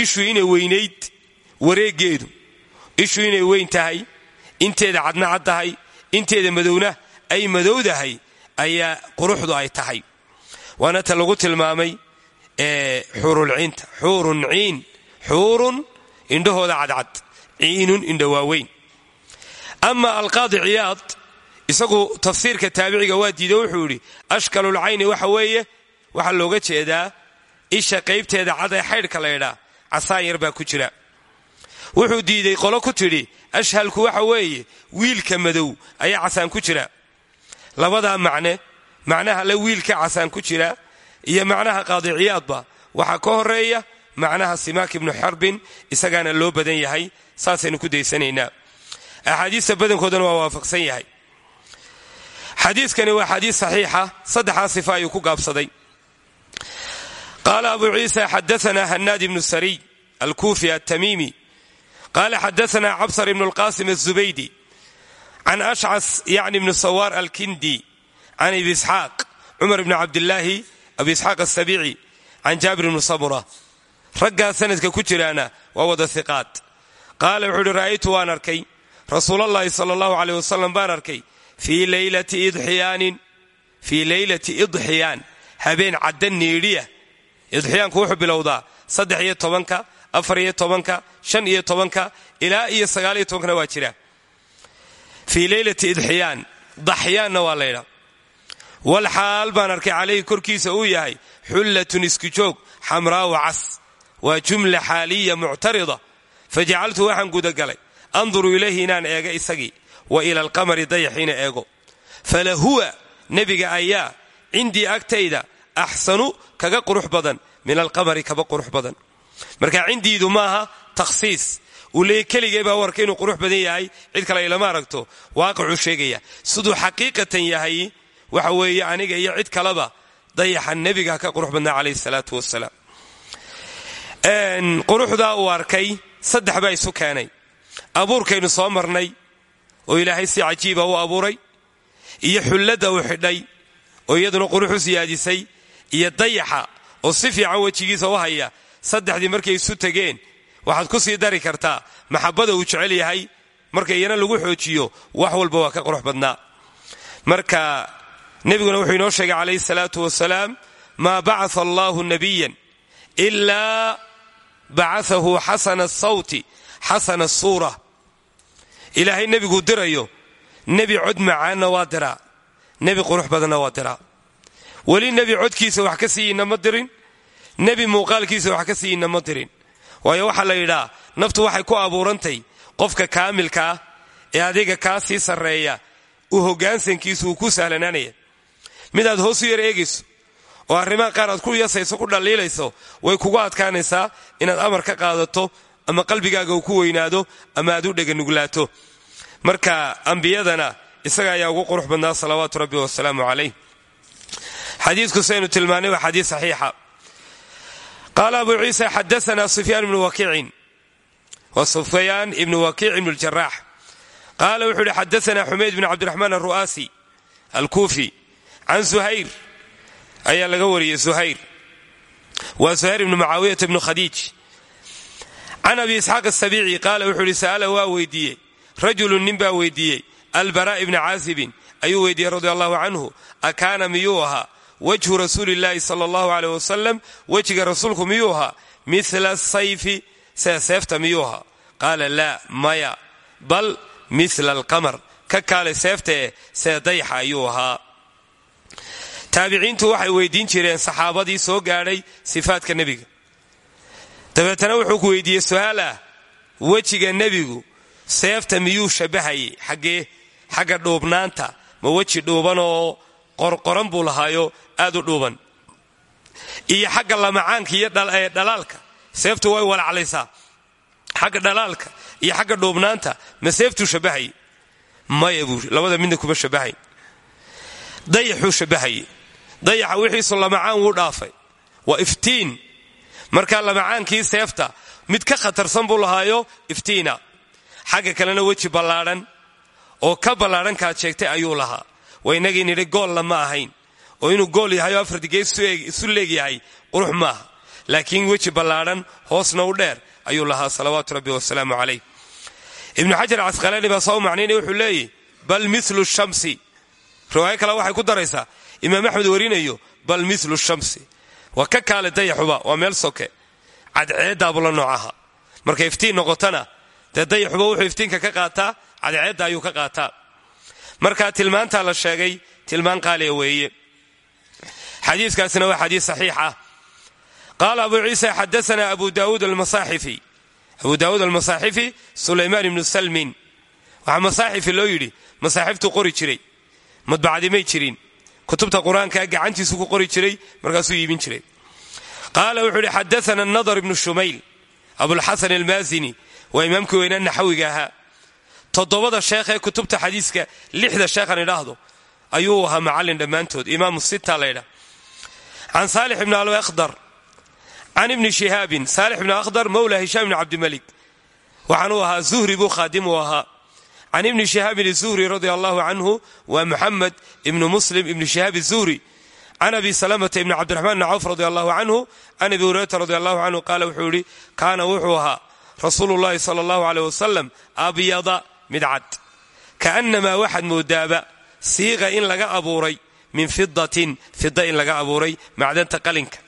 A: ishu inay weynayd wareeggeedu. Ishu inay weyn tahay inteeda cadna cad tahay inteeda madowna ay madowdahay ayaa quruxdu ay tahay. Waana ta lagu tilmaamay xuurulciinta xuurun ciin. Xuurun indhahooda cadcad. Ciinun indha waaweyn. Ama alqaadi ciyaad isagu tafsiirka taabiciga waa diido wuxuu yidhi ashkalulcayni waxa weeye waxaa looga jeedaa isha qaybteeda cad ee xaydhka laydhaa casaan yar ku jira. Wuxuu diiday qolo ku tidhi ashhalku waxa weeye wiilka madow ayaa casaan ku jira labadaa macne macnaha le wiilka casaan ku jira iyo macnaha qaadiciyaadba waxaa ka horreeya macnaha simaak ibnu xarbin isagaana loo badan yahay saasaynu ku daysanaynaa. Axaadiista badankoodana waa waafaqsan yahay. Xadiiskani waa xadiis saxiixa saddexdaa sifa ayuu ku gaabsaday. Qaala abu ciisa xadaana hanaad ibnu sariy alkuufi altamiimi qaala xadaana cabsar ibnu lqasim azubaydi can ashcas yacni ibnu sawaar alkindi can abi isxaaq cumar ibni cabdilaahi abi isxaaq asabici can jaabir ibni samura raggaa sanadka ku jiraana waa wada hiqaad qaala wuxuu uhi ra'aytu waan arkay rasuulallaahi sala allahu caleyh wasalam baan arkay fii leylati idxiyaanin fii leylati idxiyaan habeen cadda niidhiya idxiyaanku wuxuu bilowdaa saddex iyo tobanka afar iyo tobanka shan iyo ilaa iyo sagaal waa jira fii leylati idxiyaan daxyaanna waa laydhaa wal xaal baan arkay calayhi korkiisa uu yahay xullatun isku joog xamraawa cas. Waa jumla xaaliya muctarida. Fajacaltu waxaan gudagalay. Anduru ilayhi inaan eega isagii. Wa ila alqamari dayaxiina eego. Falahuwa nebiga ayaa cindii agtayda axsanu kaga qurux badan. Min alqamari kaba qurux badan. Marka cindiidu maaha takhsiis uu leeyay warka inuu qurux badan yahay. Cid kale ilama aragto. Waaqicuu sheegaya. Siduu xaqiiqatan yahay waxa weeye aniga iyo cid kaleba dayaxa nebiga ka qurux badnaa calayhi salaatu wasalaam quruxdaa uu arkay saddex baa isu keenay. Abuurkaynu soo marnay oo ilaahay si cajiiba u abuuray iyo xulladda uu xidhay oo iyaduna quruxu siyaadisay iyo dayaxa oo si fiican wejigiisa u haya saddexdii markay isu tegeen waxaad ku sii dari kartaa. Maxabada uu jecel yahay marka iyana lagu xoojiyo wax walba waa ka qurux badnaa. Marka nebiguna wuxuu inoo sheegay calayhi salaatu wasalaam maa bacaa allahu nabiyan ilaa bacaahu xasana asawti xasana asuura ilaahay nebiguu dirayo nebi cod macaanna waa diraa nebi qurux badanna waa diraa. Weli nebi codkiisa wax ka siiyina ma dirin nebi muuqaalkiisa wax ka siiyina ma dirin waayo waxaa la yidhaa naftu waxay ku abuurantay qofka kaamilka ah ee adiga kaa sii sarreeya uu hoggaansankiisu uu ku sahlanaanaya. Midaad hoos yar eegayso oo arrimaha qaar aad ku yasayso ku dhaliilayso way kugu adkaanaysaa inaad amar ka qaadato ama qalbigaaga uu ku weynaado ama aad u dheganuglaato marka ambiyadana isaga ayaa ugu qurux badnaa salawaatu rabbi wasalaamu calayh. Xadiidku saynu tilmaanay waa xadiid saxiixa qaala abu ciisa xadaana sufyaan ibnu wakiicin wa sufyaan ibnu wakiic ibnu ljarax qaala wuxuu uhi xadaana xumayd bn cabdiraxmaan aru'aasi alkuufi can suhayr ayaa laga wariyey suhayr waa suhayr ibnu mucaawiyata ibnu khadiij can abi isxaaq asabiici qaala wuxuu ihi sa'ala waa weydiiyey rajulun nin baa weydiiyey albara ibna caasibin ayuu weydiiyey radi allahu canhu akaana miyuu ahaa wajhu rasuulillaahi sala allahu aleyh wasalam wejiga rasuulku miyuu ahaa? Mila sayfi sida seefta miyuu ahaa? Qaala laa maya bal mila alqamar. Ka kaale seeftae sida dayaxa ayuu ahaa. Taabiciintu waxay weydiin jireen saxaabadii soo gaadhay sifaadka nebiga. Dabeetana wuxuu ku weydiiyey su'aal ah wejiga nebigu seefta miyuu shabbahayay xaggee xagga dhuubnaanta ma weji dhuuban oo qorqoran buu lahaayo aad u dhuuban. Iyo xagga lamacaanka iyo dhalaalka seeftu way walaclaysaa. Xagga dhalaalka iyo xagga dhuubnaanta ma seeftuu shabbahayay maya buu labada midna kuma shabbahay dayaxuu shabbahayay dayaxa wixiisu lamacaan wuu dhaafay. Waa iftiin. Markaa lamacaankii seefta mid ka khatarsan buu lahaayo iftiina. Xagga kalena weji ballaadhan oo ka ballaadhan kaad sheegtay ayuu lahaa. Waa inagii nidhi goolla ma ahayn oo inuu gool yahay oo afardigeed isu leegyahay qurux maaha. Laakiin weji ballaadhan hoosna u dheer ayuu lahaa salawaatu rabbi wasalaamu calayh. Ibnu xajar casqalaani baa soo macnaynaya wuxuu leeyahy bal milu shamsi. Riwaayo kale waxay ku daraysaa imaam axmed warinayo bal milu shamsi. Waa ka kaale dayaxuba waa meel soke. Cadceeddaabula noocaha. Markay iftiin noqotona dee wuxuu iftiinka ka qaataa cadceedda ayuu ka qaataa. Markaa tilmaantaa la sheegay tilmaan qaaliya weeye xadiikaasina waa xadiis saxiix ah. Qaala abu ciisa xadaana abu almasaaxifi. Abu daawuud almasaaxifi sulaymaan ibnu salmin. Waxaa masaaxifi loo yidhi masaaxiftuu qori jiray madbacadi may jirin kutubta qur'aankaa gacantiisu ku qori jiray markaasuu iibin jiray. Qaala wuxuu ihi xadaana nadar ibnu shumayl abulxasan almaasini waa imaamkii weynaa naxawiga ahaa. Toddobada sheekh ee kutubta xadiiska lixda sheekhan idhaahdo ayuu ahaa macallin dhammaantood can saalix ibn alakhdar can ibni shihaabin saalix ibn akhdar mowla hishaam ibni cabdimalik waxaanuu ahaa zuhri buu khaadim uu ahaa can ibni shihaabin izuhri radia allahu canhu waa muxamed ibnu muslim ibni shihaab izuhri can abi salamata ibni cabdiraxmaan bni cawf radi allahu canhu can abi hurayrata radi allahu canhu qaala wuxuu yihi kaana wuxuu ahaa rasuulu llahi sala allahu aleyh wasalam abyada mid cad kaannamaa waxaad moodaaba siiqa in laga abuuray min fidatin fida in laga abuuray macdanta qalinka.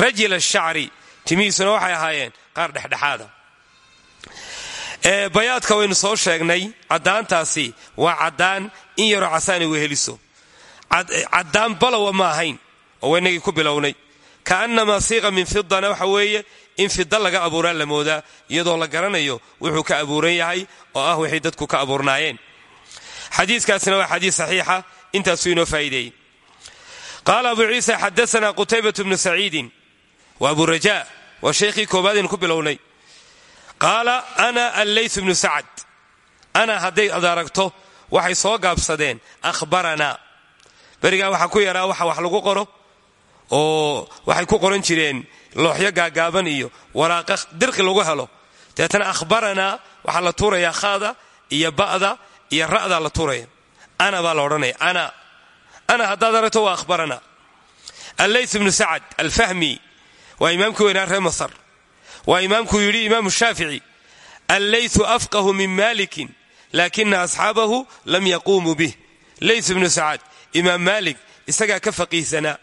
A: Rajila shacri timihiisuna waxay ahaayeen qaar dhexdhexaada. Bayaadka waynu soo sheegnay caddaantaasi waa caddaan in yaroo casaani weheliso caddaan balowa ma ahayn oo waynagii ku bilownay. Kaannamaa siiqa min fidana waxa weeye in fida laga abuuraa la moodaa iyadoo la garanayo wuxuu ka abuuran yahay oo ah wixii dadku ka abuurnaayeen. Xadiikaasina waa xadiis saxiixa intaasuu inoo faa'iideeyey qaala abu ciisa xadaana qutaybatu bnu saciidin wa abu raja waa sheikhii koobaadaynu ku bilownay qaala ana alleyt bnu sacad ana hadday ad aragto waxay soo gaabsadeen ahbaranaa berigaa waxaa ku yaraa waxa wax lagu qoro oo waxay ku qoran jireen looxyo gaagaaban iyo waraaqa dirqi lagu helo deetana ahbaranaa waxaa la tuurayaa khaada iyo ba'da iyo ra'daa la tuuraya ana baa la odhanaya ana ana haddaad aragto waa ahbarana alleyt bnu sacad alfahmi waa imaamkii weynaa reer masar waa imaamkuu yidhi imaamu shaafici alleytu afqahu min malikin laakina asxaabahu lam yaquumuu bih leyt bnu sacad imaam maalik isagaa ka faqiihsanaa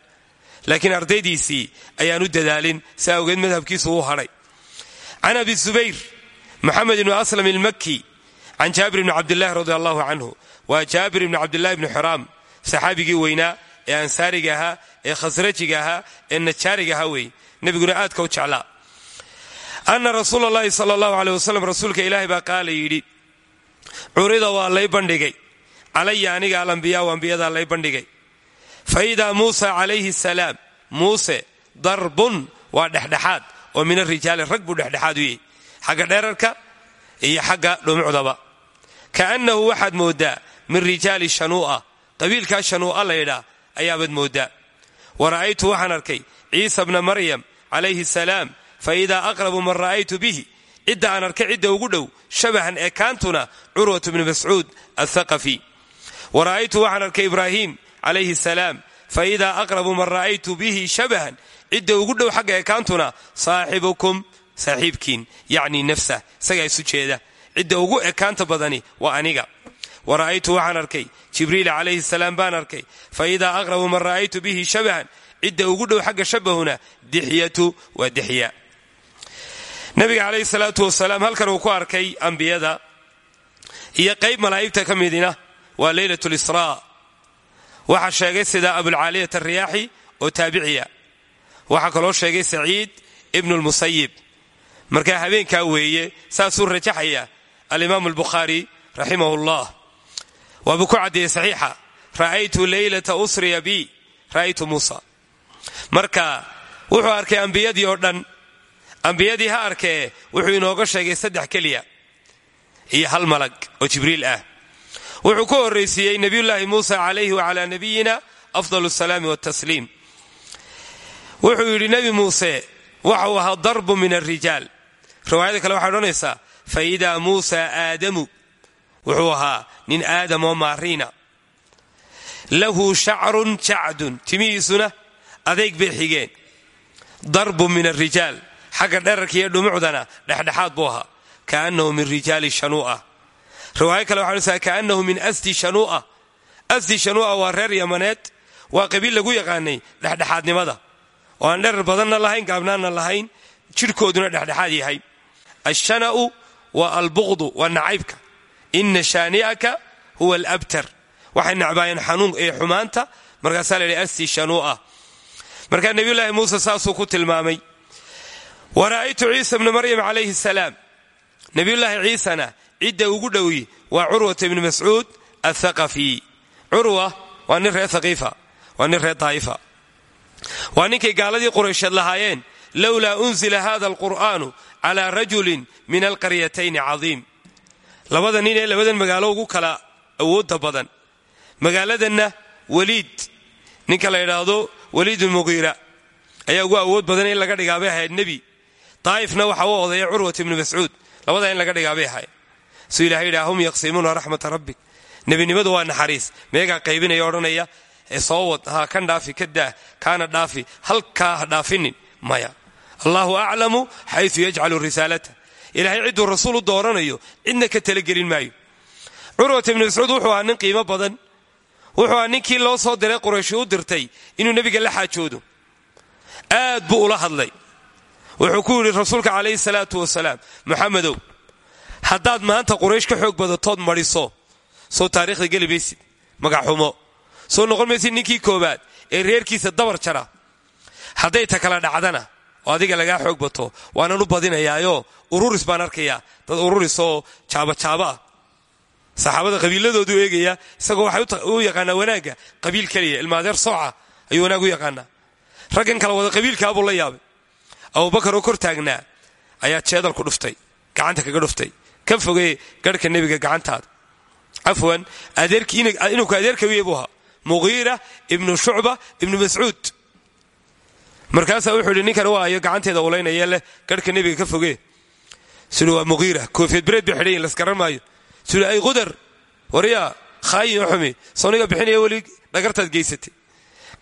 A: laakiin ardaydiisii ayaan u dadaalin si awgeed madhabkiisu uu hadhay can abi subayr moxamed ibnu aslam ilmaki can jaabir ibni cabdillahi radi allahu canhu waa jaabir ibni cabdillahi ibni xiraam saxaabigii weynaa ee ansaariga ahaa ee khasrajiga ahaa ee najaariga ahaa weeye nebiguna aadka u jeclaa. Ana rasuula llahi sala allahu aleyh wasalam rasuulka ilaahay baa qaala yidhi waa lay bandhigay. Calaya aniga alambiyaau ambiyadaa lay bandhigay. Fa idaa muusa calayhi salaam muuse darbun waa dhexdhexaad oo min arijaali rag buu dhexdhexaad u yahy dheerarka iyo xagga dhumucdaba. Kaannahu waxaad mooddaa min rijaali shanuu'a. Qabiilkaa shanuu'a laydhaa ayaabaad mooddaa wa ra'aytu waxaan arkay ciisa bna maryam calayhi salaam fa idaa aqrabu man ra'aytu bihi cidda aan arkay cidda ugu dhow shabahan ekaantuna curwatu bni mascuud athaqafi wa ra'aytu waxaan arkay ibraahiim calayhi salaam fa idaa aqrabu man ra'aytu bihi shabahan cidda ugu dhow xagga ekaantuna saaxibukum saaxiibkiin yacni nafsah isagaa isu jeeda. Cidda ugu ekaanta badani waa aniga wa ra'aytu waxaan arkay jibriil calayhi salaam baan arkay fa idaa aqrabu man ra'aytu bihi shabahan cidda ugu dhow xagga shabahuna dixyatu waa dixya nabiga calayhi salaatu wasalaam halkan uu ku arkay ambiyada iyo qayb malaa'igta ka midina waa leylat lisraa waxaa sheegay sida abulcaaliyat alriyaaxi oo taabiciya waxaa kaloo sheegay saciid ibnu lmusayib markaa waabuu ku caddeeyey saxiixa. Ra'aytu leylata usriya bi. Ra'aytu muusa. Marka wuxuu arkay ambiyadii oo dhan. Ambiyadii ha arkee wuxuu inooga sheegay saddex keliya. Iyo hal malag oo jibriil ah. Wuxuu ku horraysiiyey nebiyullaahi muusa calayhi wacalaa nabiyina afdal asalaami watasliim wuxuu yidhi nebi muuse waxau ahaa darbu min alrijaal riwaayada kale waxay odhanaysaa fa idaa muusa aadamu wuxuu ahaa nin aadam oo maariina. Lahu shacrun jacdun timihiisuna adayg bay xigeen. Darbu min alrijaal xagga dherarka iyo dhumucdana dhexdhexaad buu ahaa. Kaannahu min rijaali shanuu'a. Riwaayo kale waxay odhanaysaa kaannahu min asdi shanuu'a. Asdi shanuu'a waa reer yamaneed. Waa qabiil lagu yaqaanay dhexdhexaadnimada. Oo aan dherar badanna lahayn gaabnaanna lahayn jidhkooduna dhexdhexaad yahay. Ashana'u waa albuqdu waa nacaybka ina shaani'aka huwa alabtar. Waxay nacbaayeen xanuun ee xumaanta. Markaasaa la yidhi asdi shanuu'a. Markaa nebiyullaahi muuse saasuu ku tilmaamay wa ra'aytu ciisa bna maryam calayhi salaam. Nebiyullaahi ciisana cidda ugu dhowi waa curwata ibni mascuud athaqafi curwa waa nin reer haqiifa waa nin reer daa'ifa waa ninkay gaaladii quraysheed lahaayeen lowlaa unzila hada alqur'aanu calaa rajulin min alqaryatayni cadiim labada nin ee labadan magaalo ugu kala awoodda badan. Magaaladanna weliid ninka la yidhaahdo weliid muqiira ayaa ugu awood badan in laga dhigaabay ahayd nebi. Daa'ifna waxa u odaya curwat ibnu mascuud. Labadaa in laga dhigaabay ahayd suu ilahay yidhaha hum yaqsimuuna raxmata rabbik nebinimadu waa naxariis. Meegaa qaybinaya odhanaya soo wad ha kan dhaafi ka daah dhaafi halkaa ha dhaafinin. Maya. Allahu aclamu xayu yajcalu risaalata ilaahay cidduu rasuul u dooranayo. Cidna ka talagelin maayo. Curwata ibnu mascuud wuxuu ahaa nin qiimo badan. Wuxuu ahaa ninkii loo soo diray qurayshi u dirtay inuu nebiga la xaajoodo. Aad buu ula hadlay. Wuxuu ku yidhi rasuulka calayhi salaatu wasalaam maxamedow haddaad maanta quraysh ka xoog badatood madhiso soo taariikhda geli magaxumo soo noqon maysid ninkii koowaad ee reerkiisa dabar jara. Hadday ta kala dhacdana oo adiga lagaa xoog bato. Waanan u badinayaayoo ururis baan arkayaa dad ururis oo jaabajaaba saxaabada qabiiladoodu eegaya. Isagoo waxay u yaqaanaa wanaagga qabiil keliya ilmaadeer sooca ayuu wanaag u yaqaanaa. Raggan kala wada qabiilkaabuu la yaabay. Abubakar oo kor taagnaa ayaa jeedal ku dhuftay. Gacanta kaga dhuftay. Ka fogee garhka nebiga gacantaada. Cafwan inuu ku adeerka wiye buu ahaa muqiira ibnu shucba ibnu mascuud markaasaa wuxuu yidhi ninkan waayo gacanteeda ulaynaya leh garhka nebiga ka fogee siduu waa muqiira koofiyad bereed bay xidhayin lasgaran maayo siduu ay qudar waryaa khaayin xumi soniga bixinaya weli dhagartaad geysatay.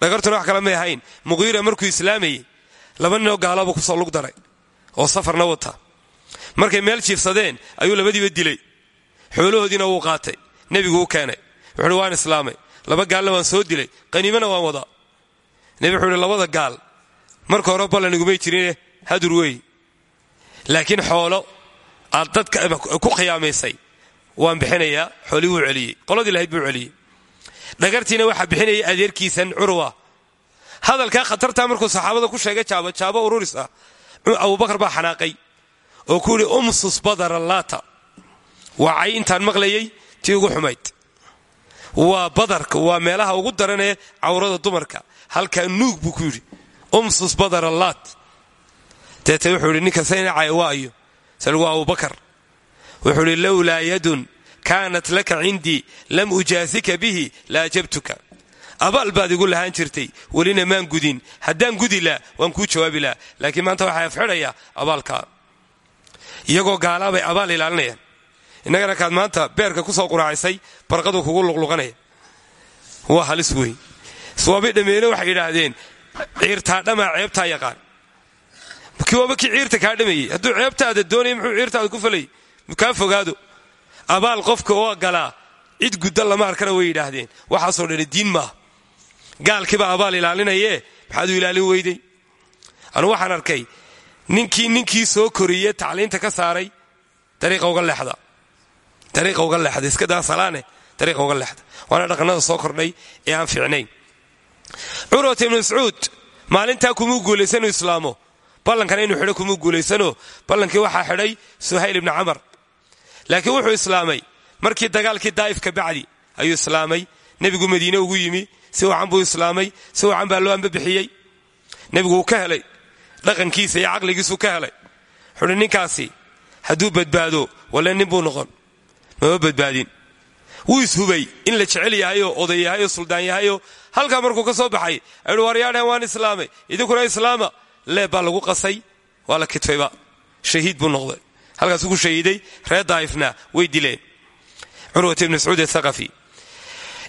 A: Dhagartuna wax kale may ahayn. Muqiira markuu islaamayey laba ninoo gaalabuu ku soo lug daray oo safarna wata. Markay meel jiifsadeen ayuu labadiiba dilay. Xoolahoodiina wuu qaatay nebigu u keenay. Wuxuuhi waan islaamay laba gaalna waan soo dilay qaniimana waan wadaa. Nebi wuxuu labada gaal marka hore ballanigumay jirine hadur weey laakiin xoolo aad dadka ku khiyaamaysay waan bixinayaa xoolii wuu celiyey. Qoladii lahayd buu celiyey. Dhagartiina waxaa bixinayay adeerkiisan curwa hadalkaa khatartaa markuu saxaabada ku sheegay jaabajaabo ururis ah abubakar baa xanaaqay oo ku yidhi umsus badara laata. Waa cay intaan maqlayay tii ugu xumayd. Waa badarka waa meelaha ugu daranee cawrada dumarka. Halkaa nuug buu ku yidhi umsus badara laat deete wuxuu yidhi ninka saynacaya waa ayo sal waa abubakar wuxuu yidhi lowlaa yadun kaanat laka cindii lam ujaasika bihi la ajabtuka abaal baad igu lahaan jirtay welina maan gudin. Haddaan gudi laa waan kuu jawaabi laha laakiin maanta waxaa afxidhaya abaalkaa. Iyagoo gaalaabay abaal ilaalinayaan. Innagana kaad maanta beerka ku soo quraacisay barqadu kugu luqluqanaya waa halis wey swaabay dhammeene waxay idhaahdeen ciirtaadhamaa ceebtaa yaqaan. Kiwaaba kii ciirta kaa dhamayey hadduu ceebtaada doonaya muxuu ciirtaada ku falay? Kaa fogaado. Abaal qofka oo galaa cid gudda lama arkana way yidhaahdeen. Waxaasoo dhani diin maaha gaalkiiba abaal ilaalinayee maxaad u ilaalin weyday? Anu waxaan arkay ninkii ninkii soo koriyey tacliinta ka saaray dariiqa uga leexda. Dariiqa uga leexda iska daa salaane dariiqa uga leexda. Waana dhaqannada soo kordhay ee aan fiicnayn curwata ibnu mascuud maalintaa kumuu guulaysanu islaamo. Ballankana inuu xidho kumuu guulaysano ballankii waxaa xidhay suhayl ibni camar. Laakiin wuxuu islaamay. Markii dagaalkii daa'if ka bacdi ayuu islaamay. Nebigu madiine ugu yimi. Si wacan buu islaamay. Si wacan baa loo ambabixiyey. Nebigu wuu ka helay. Dhaqankiisa iyo caqligiisuu ka helay. Wuxuuhi ninkaasi hadduu badbaado walle nin buu noqon. Mama badbaadin wuu ishubay in la jecel yahayoo oday yahayoo suldaan yahayoo. Halkaa markuu ka baxay ayuhi waaryaadhan waan islaamay. Idinkuna islaama. Leeb lagu qasay waa la shahiid buu noqday. Halkaasuu ku shahiiday reer way dileen. Curwat ibn mascuud athaqafi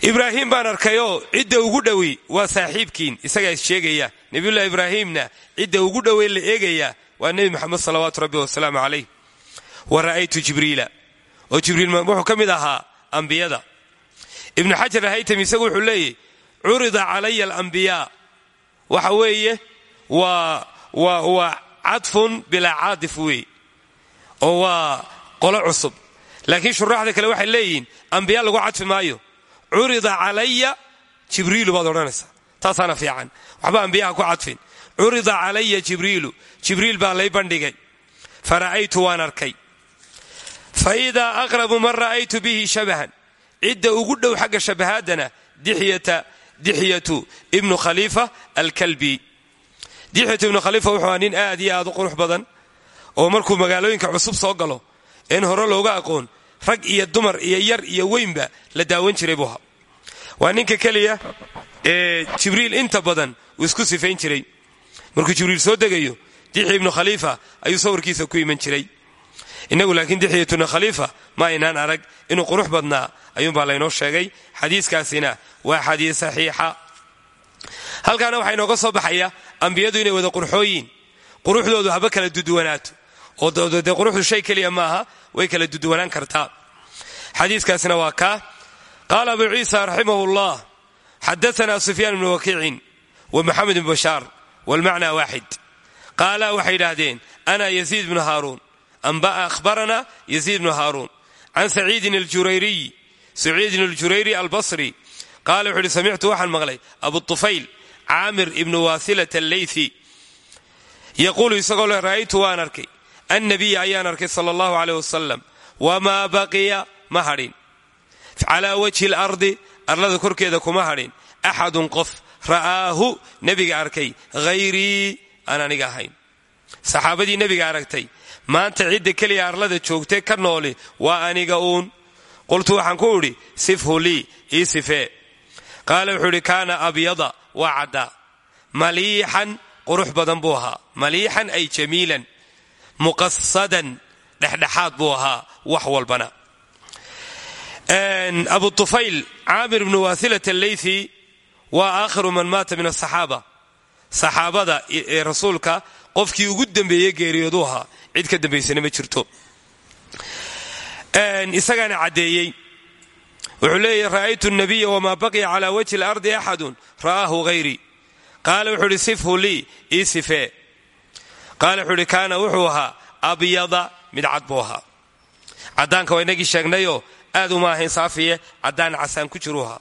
A: ibraahim baan arkayoo cidda ugu dhowi waa saaxiibkiin isagaa is sheegaya. Nebiyullahi ibraahiimna cidda ugu dhoweyn la eegayaa waa nebi moxamed salawaatu rabbi wasalaamu calayh. Wa ra'aytu jibriila. Oo jibriil wuxuu ka ahaa ambiyada ibnu xajar alhaytami isagu wuxuu leeyahy curida calaya alambiyaa waxa weeye waa cadfun bilaa caadif wey oo waa qolo cusub. Laakiin shuraaxda kale waxay leeyihiin ambiya lagu cadfi maayo. Curida calaya jibriilu baad odhanaysaa. Taasaana fiican. Waxba ambiyaha ku cadfin. Curida calaya jibriilu. Jibriil baa lay bandhigay. Fara'aytu waan arkay fa idaa aqrabu man ra'aytu bihi shabahan cidda ugu dhow xagga shabahaadana dixyatu ibnu khaliifa alkalbi dixyatu ibnu khaliifa wuxuu aa nin aad iyo aad u qurux badan oo markuu magaalooyinka cusub soo galo een hore looga aqoon rag iyo dumar iyo yar iyo weynba la daawan jiray buu ahaa waa ninka keliya ee jibriil inta badan uu isku sifayn jiray markuu jibriil soo degayo dixya ibnu khaliifa ayuu sawirkiisa ku iman jiray inagu laakiin dixyatuna khaliifa ma aynaan arag inuu qurux badnaa ayuunbaa laynoo sheegay xadiiskaasina. Waa xadiis saxiixa. Halkaana waxaa inooga soo baxaya ambiyadu inay wada qurxooyiin quruxdoodu haba kala duduwanaato. Oo dee quruxdu shay keliya maaha way kala duduwanaan kartaa. Xadiiskaasina waa kaa qaala abu ciisa raximah llah xadaana sufyaan bnu wakiicin wa maxamed bn bashaar wlmacna waaxid. Qaala waxay yidhaahdeen ana yaziid bnu haaruun anba'a ahbarana yaziid bnu haaruun can saciidin aljurayriy saciidin aljurayri albasri qaala wuxu uhi samictu waxaan maqlay abutufayl caamir ibnu waasilat alleythi yaquulu isagoo le ra'aytu waan arkay annabiya ayaan arkay sala allahu aleyh wasalam wamaa baqiya ma hadhin calaa wajhi lardi arlada korkeeda kuma hadhin axadun qof ra'aahu nebiga arkay hayrii aan aniga ahayn saxaabadii nebiga aragtay maanta cidda keliya arlada joogtee ka nooli waa aniga uun. Qultu waxaan ku idhi sifhu lii ii sifee. Wuxuu idhi kaana abyada waa caddaa maliixan qurux badan buu ahaa. Maliixan ay jamiilan muqasadan dhexdhexaad buu ahaa wax walbana. Abu tufayl caamir bnu waasilat alleythi waa aakhiru man maata min asaxaaba saxaabada rasuulka qofkii ugu dambeeye geeriyooduu ahaa. Cid ka dambaysana ma jirto. Isagaana caddeeyey. Wuxuu leeyahy ra'aytu nabiya wamaa baqiya calaa wajhi alardi axadun? Ra'aahu hayrii qaala wuxuu ihi sifhu lii ii wuxuu ihi wuxuu ahaa abyada. Mid cad buu ahaa. Caddaanka waa inagii sheegnayoo aad uma ahayn saafiye caddaan casaan ku jiruu ahaa.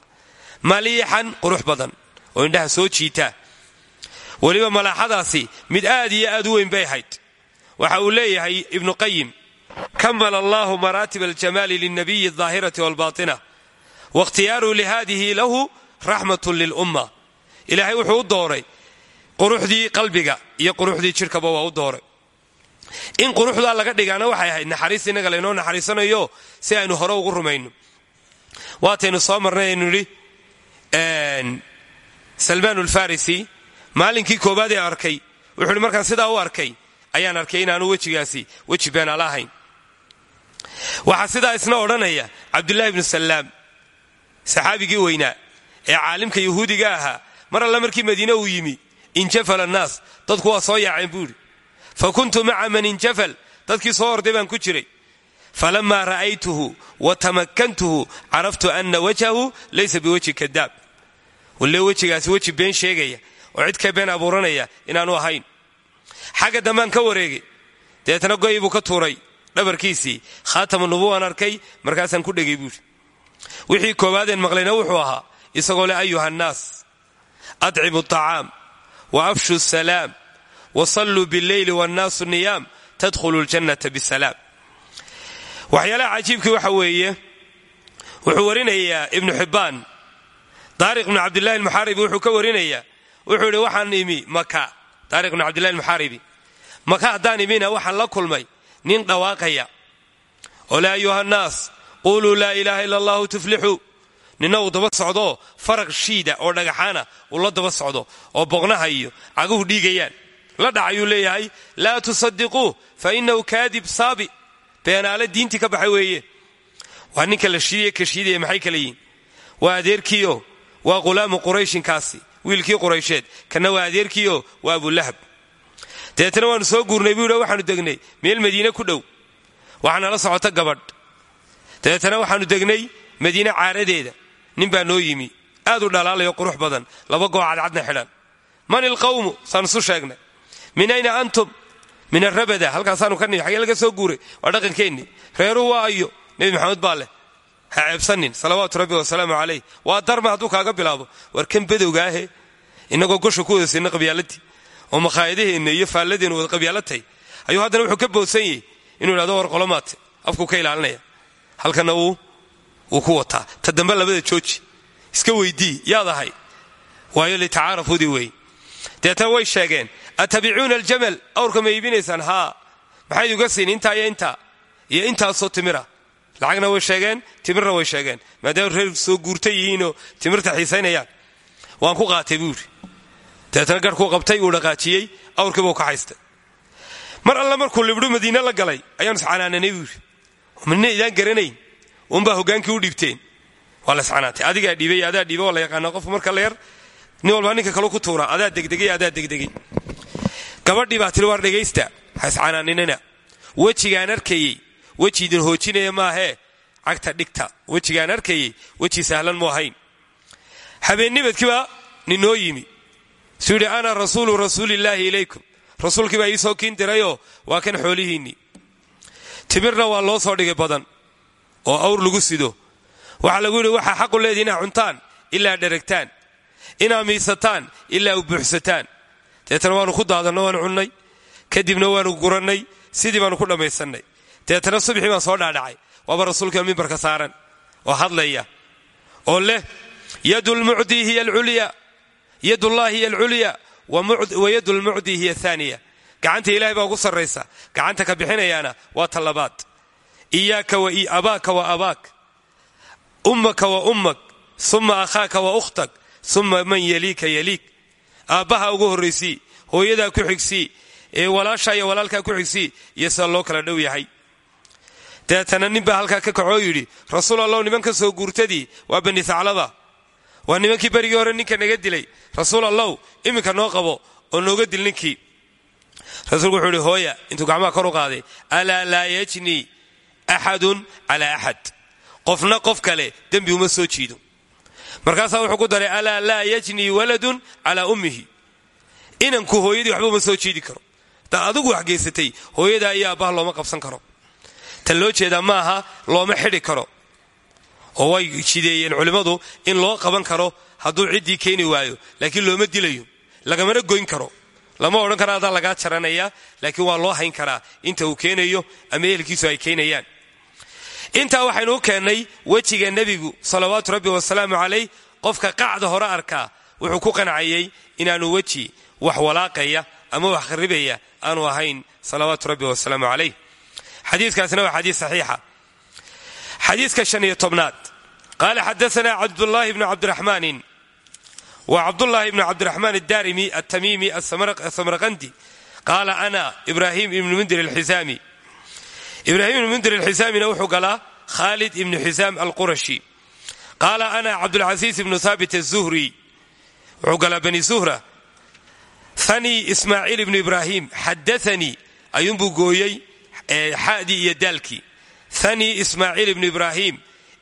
A: Maliixan qurux badan oo indhaha soo jiita weliba malaaxadaasi mid aad iyo aad u weyn bay ahayd. Waxa uu leeyahay ibnu qayim kamala allahu maraatib aljamaali lilnabiyi aldaahirati walbaatina waikhtiyaaruhu lihadihi lahu raxmatun lilumma. Ilaahay wuxuu dooray quruxdii qalbiga iyo quruxdii jidhkaba waa u dooray. In quruxdaa laga dhigaana waxay ahayd naxariis innaga laynoo naxariisanayo si aynu hore ugu rumayno. Waataynu soo marnay aynu nidhi salmaan ulfarisi maalinkii koowaad ee arkay wuxuu hi markaan sidaa u arkay ayaan arkay inaanu wejigaasi weji beenaala ahayn. Waxaa sidaa isna odhanaya cabdulahi bnu salaam saxaabigii weynaa ee caalimka yahuudiga ahaa mar alle markii madiine uu yimi injafal annaas dadku waa soo yaaceen buu fa kuntu maca man injafal dadkii soo orday baan ku jiray. Falamaa ra'aytuhu wa tamakkantuhu caraftu ana wajhahu laysa biwajhi kadaab. Walle wejigaasi weji sheegaya oo cid ka been abuuranaya inaanu ahayn. Xagga dambaan ka wareegay deetna buu ka tuuray dhabarkiisii. Khaatama nubuwaan arkay markaasaan ku dhegay buuri. Wixii koowaadeen maqlayna wuxuu ahaa isagoo leh ayuha annaas adcimu aطacaam wa afshu salaam wa salluu billeyli wannaasu niyaam tadkhulu ljannata bisalaam. Waxyaalaha cajiibkii waxa weeye wuxuu warinayaa ibnu xibbaan. Daariq ibnu cabdillahi almuxaaribi wuxuu ka warinayaa wuxuu idhi waxaan imi maka daariq ibnu cabdillahi almuxaaribi maka haddaan imina waxaan la kulmay. Nin dhawaaqaya. Oo laa ayuha annaas quuluu laa ilaaha ila allahu tuflixuu. Ninna uu daba socdoo faraq shiida oo dhagaxaana uu la daba socdo oo boqnaha iyo caguhu dhiigayaan. La dhacayuu leeyahay. Laa tusadiquuh fa inahu kaadib saabi. Beenaale diintii ka baxay weeye. Waa ninka la shiidiye ka shiidaya maxay kala yihiin waa adeerkiio waa qulaamu qurayshinkaasi wiilkii quraysheed kana waa adeerkiio waa abulahab dabeetna waanu soo guurnay buu yidhi waxaanu degnay meel madiine ku dhow waxaana la socota gabadh. Dabeetna waxaanu degnay madiine caaradeeda nin noo yimi aad u dhalaalayo qurux badan laba goo cadcadna xidhan man ilqawmu saan isu sheegnay. Min ayna antum min arabada halkaasaanu ka xagee laga soo guuray? Waa dhaqankeennii reeruhu waa ayo nebi maxamed baa leh ha ceebsanin salawaatu rabbi wasalaamu calayh waa darma hadduu kaaga bilaabo? War kan badowgaahe inagoo gosha ku wada siina qabyaaladii. Oo makhaayadaheenna iyo faalladeennu wada qabyaalatay. Ayuu haddana wuxuu ka boodsan yahy inuu yidhahdo war qolomaate afkuu ka ilaalinaya. Halkana wuu ku wataa. Ta dambe labada jooji. Iska weydii yaad ahay. Waayo litacaarafudii wey deetana way sheegeen. Atabicuuna aljamal? Awrka ma iibinaysaan? Haa. Maxayd uga siin intaa iyo intaa? Iyo intaasoo timira lacagna way sheegeen timirna way sheegeen. Maadaama reer soo guurta yihiinoo timirta xiisaynayaan. Waan ku qaatay buu yidhi dabeetana garhkuu qabtay uu dhaqaajiyey awrkiibuu ka haystay. Mar alle markuu libdhu madiine la galay ayaanu iscanaananay buu yidhi mina idaan garanayn unbaa hogaankii u dhiibteen. Waa la iscanaantay adigaa dhiibay adaa dhiiba la yaqaana qofku marka la yar nin ninka kalu ku tuura adaa degdegay adaa degdegay. Gabadhii baa tiri waar dhegaysta ha arkayey weji hoojinaya maahee cagta dhigta. Wejigaan arkayey weji sahlan mu ahayn. Habeennimadkiibaa ninoo yimi. Yidhi ana rasuulu rasuulillaahi ilaykum. Rasuulkii baa ii soo kiin dirayoo waa kan xoolihiinnii timirna waa loo soo dhigay badan oo awr lagu sido. Waxaa lagu yidhi waxaa xaqu leedii inaa cuntaan ilaa dheragtaan inaa miisataan ilaa u buuxsataan. Deetana waanu ku daadanno waanu cunnay. Kadibna waanu gurannay sidii baanu ku dhammaysannay deetana subxii baan soo dhaadhacay. Waaba rasuulka mimbarka saaran oo hadlaya oo leh yadu lmucdii hiya alculya yadullahi hiya alculya wa yadu lmucdii hiya aaniya gacanta ilahay baa ugu sarraysa. Gacanta ka bixinayaana waa tallabaad. Iyaaka wa abaaka wa abaak ummaka wa ummak uma akhaaka wa ukhtak uma man yaliika yaliik. Aabbaha ugu horraysii hooyadaa ku xigsii ee walaashaa iyo walaalkaa ku xigsii iyo sida loo kala dhow yahay deetana nin baa halkaa ka kacoo yidhi rasuul nimanka soo guurtadii waa bani saclaba waa nimankii berigii hore ninka naga dilay. Rasuul iminka noo qabo oo nooga dil ninkii. Rasuulku wuxuu ihi hooya intuu gacmaha kor u qaaday alaa laa yajnii axadun calaa axad qofna qof kale dembi uma soo jiido. Markaasaa wuxuu ku daray alaa laa yajnii waladun calaa ummihi. Inanku hooyadii waxba uma soo jiidi karo. Hadaad adigu wax geysatay hooyadaa iyo aabbaha looma qabsan karo tan loo jeedaa ma aha looma xidhi karo. Oo way jideeyeen culimmadu in loo qaban karo hadduu ciddii keeni waayo laakiin looma dilayo lagamana goyn karo. Lama odhan kara adaa lagaa jaranaya laakiin waa loo hayn karaa. Inta uu keenayo ama ehelkiisu ay keenayaan. Intaa waxaynu u keennay wejiga nebigu salawaatu rabbi wasalaamu calayh qofka qacda hore arkaa wuxuu ku qancayey inaanu weji wax walaaqaya ama wax kharibaya aanu ahayn salawaatu rabbi wasalaamu calayh xadiikaasina waa xadiis saxiixa. Xadiiska shan iyo tobnaad. Qaala xadaanaa cabdullaahi bnu cabdiraxmaanin. Wa cabdullaahi bnu cabdiraxmaan addarimi altamimi asamarqandi qaala ana ibrahim ibnu mundir alxisaami. Ibrahim ibnu mundir alxisaamina wuxuu galaa khaalid ibnu xisaam alqurashi. Qaala ana cabdulcasiis ibnu haabit azuhri wuxuu galaa bani suhra hani ismaaciil ibnu ibraahim xadaanii ayuunbuu gooyey xadii iyo daalkii. Hani ismaaciil ibnu ibraahim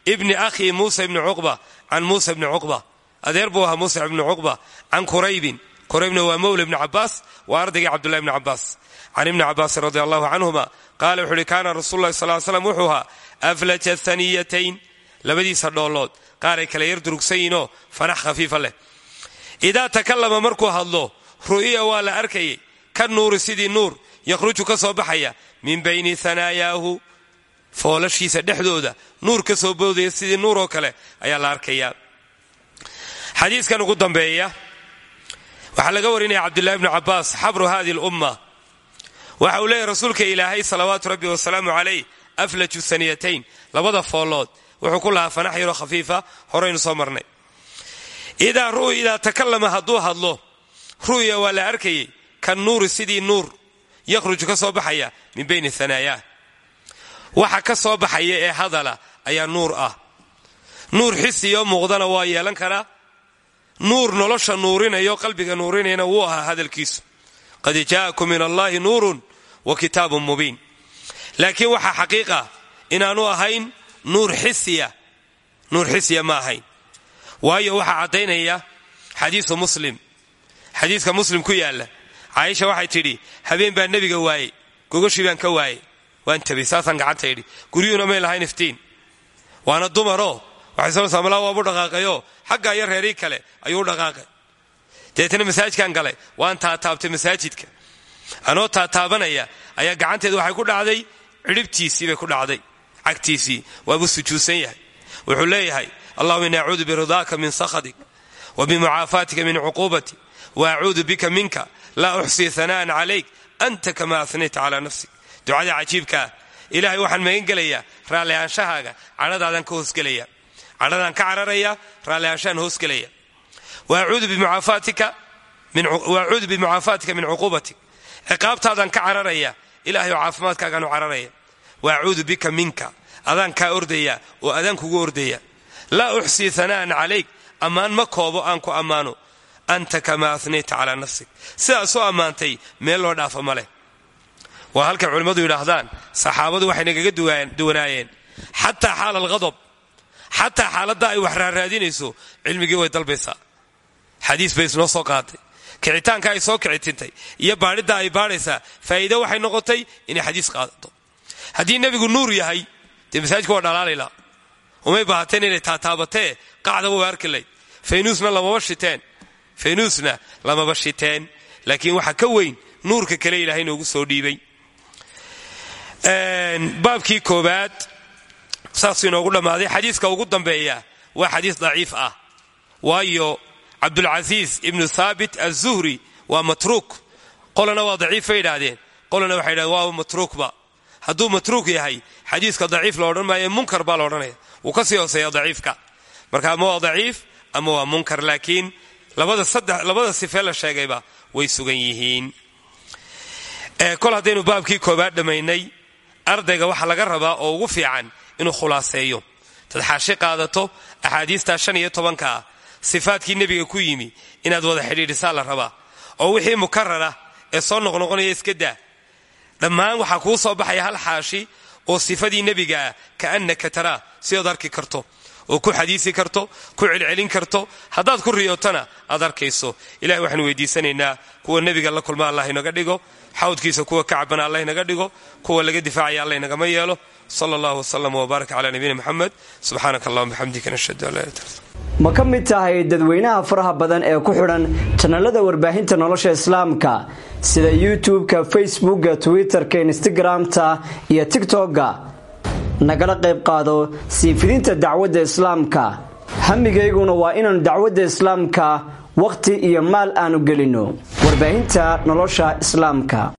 A: ibni akhii muusa ibni cuqba can muusa ibni cuqba. Adeer buu ahaa muusa ibni cuqba can quraybin. Quraybna waa mowla ibni cabaas waa ardaygii cabdullahi ibni cabaas can ibni cabaasin radi allahu canhuma qaala wuxuu uhi kaana rasul lahi sal slam wuxuu ahaa aflaja haniyatayn labadiisa dhoolood qaaray kala yar durugsayiinoo fanax khafiifa leh. Idaa takallama markuu hadlo ru'iya waa la arkayay yakhruju ka soo baxaya min bayni hanaayaahu foolashiisa dhexdooda. Nuur ka soo boodaya sidii nuur oo kale ayaa la arkayaa xadiiskan ugu dambeeya waxaa laga warinaya cabdullahi bnu cabaas xabru hadi lumma waxa uu leeyahy rasuulka ilaahay salawaatu rabbi wasalaamu calayh aflaju saniyatayn labada foolood. Wuxuu ku lahaa fanax yaroo khafiifa horaynu soo marnay. Idaa takallama hadduu hadlo ru'ya waa la yakhruju ka soo baxaya min bayni hanaayaah waxa ka soo baxaya ee hadala ayaa nuur ah. Nuur xisiyo muuqdana waa yeelan karaa nuur nolosha nuurinayo qalbiga nuurinayana wuu ahaa hadalkiisu. Qad jaa'akum min allahi nuurun wa kitaabun mubiin. Laakiin waxaa xaqiiqa inaanu ahayn nuur xisiya. Nuur xisiya ma ahayn. Waayo waxaa caddaynaya xadiisu muslim. Xadiiska muslim ku yaalla caaisha waxay tidhi habeen baa nebiga waayey gogoshii baan ka waayey. Waan tabay saasaan gacanta idhi guryuhuna may lahayn iftiin waana dumaroo waxay soo malaa waabu dhaqaaqayoo xaggaa iyo reerii kale ayuu dhaqaaqay. Dabeetna masaajidkan galay waan taataabtay masaajidka. Anoo taataabanaya ayaa gacanteedu waxay ku dhacday cidhibtiisii ku dhacday cagtiisii waabuu sujuudsan yahay. Wuxuu leeyahay allahuma ini acuudu biridaaka min sakhadik wa bimucaafaatika min cuquubatik wa acuudu minka laa uxsii hana'an calayk anta kama anayta calaa nafsik ducada cajiibkaa ilaahay waxaan magan gelayaa raalliaanshahaaga cadhadaadaan ka hoosgelaya cadhadaan ka cararaya raalliaanshahaan hoosgelaya waacuudu bimucaafaatika min cuquubatik ciqaabtaadaan ka cararaya ilahay oo caafimaadkaagaanu cararaya waacuudu bika minka adaan kaa ordaya oo adaan kugu ordaya laa uxsii hana'an calayk ammaan ma koobo aan ku ammaano anta kamaa anayta calaa nafsik sidaasoo ammaantay meel loo dhaafa ma leh waa halkay culimmadu yidhaahdaan saxaabadu waxay nagaga duwanaayeen xataa xaala alghadab xataa xaaladda ay wax raaraadinayso cilmigii way dalbaysaa xadiis bay isnoo soo qaaday kicitaanka ay soo kicitintay iyo baadhidda ay baadhaysaa faa'iido waxay noqotay inay xadiis qaadato haddii nebigu nuur yahay dee masaajidka waa dhalaalayla umay baahateen inay taataabatee qacdaba waa arki layd faynuusna lamaba shiteen faynuusna lamaba shiteen laakiin waxaa ka weyn nuurka kale ilaahay noogu soo dhiibay. Baabkii koobaad saasuu inoogu dhammaaday. Xadiiska ugu dambeeya waa xadiis daciif ah. Waayo cabdulcasiis ibnu thaabit azuhri waa matruuk. Qolana waa daciif bay idhaahdeen qolana waxay dhahdeen waa matruukba. Hadduu matruuk yahay xadiiska daciif la odhan munkar baa la odhanaya. Wuu ka sii hooseeya daciifka. Marka ama waa daciif ama waa munkar laakiin labada sifee la sheegayba way sugan yihiin. Kol haddaynu baabkii koobaad dhammaynay ardayga waxaa laga rabaa oo ugu fiican inuu khulaaseeyo. Dad xaashi qaadato axaadiistaa shan iyo tobankaa sifaadkii nebiga ku yimi inaad wada xidhiidhisaa la rabaa. Oo wixii mukarara ee soo noqnoqonaya iska daa. Dhammaan waxaa kuu soo baxaya hal xaashi oo sifadii nebigaah kaannaka taraa si ood arki karto oo ku xadiisi karto ku celcelin karto haddaad ku riyootana aad arkayso. Ilahi waxaanu weydiisanaynaa kuwa nebiga la kulma allah inaga dhigo xawdkiisa kuwa ka cabana allah inaga dhigo kuwa laga difaacaya allah inagama yeelo. Sala allahu wasalam wbaarak calaa nabiyina moxamed subxaanaka allahuma bixamdika nashhadu an laa ilaha
B: ma ka mid tahay dadweynaha faraha badan ee ku xidhan janalada warbaahinta nolosha islaamka sida youtube-ka facebookga twitter-ka instagram-ta iyo tigtokga nagala qayb qaado sii fidinta dacwadda islaamka. Hamigayguna waa inaannu dacwadda islaamka wakhti iyo maal aanu gelinno warbaahinta nolosha islaamka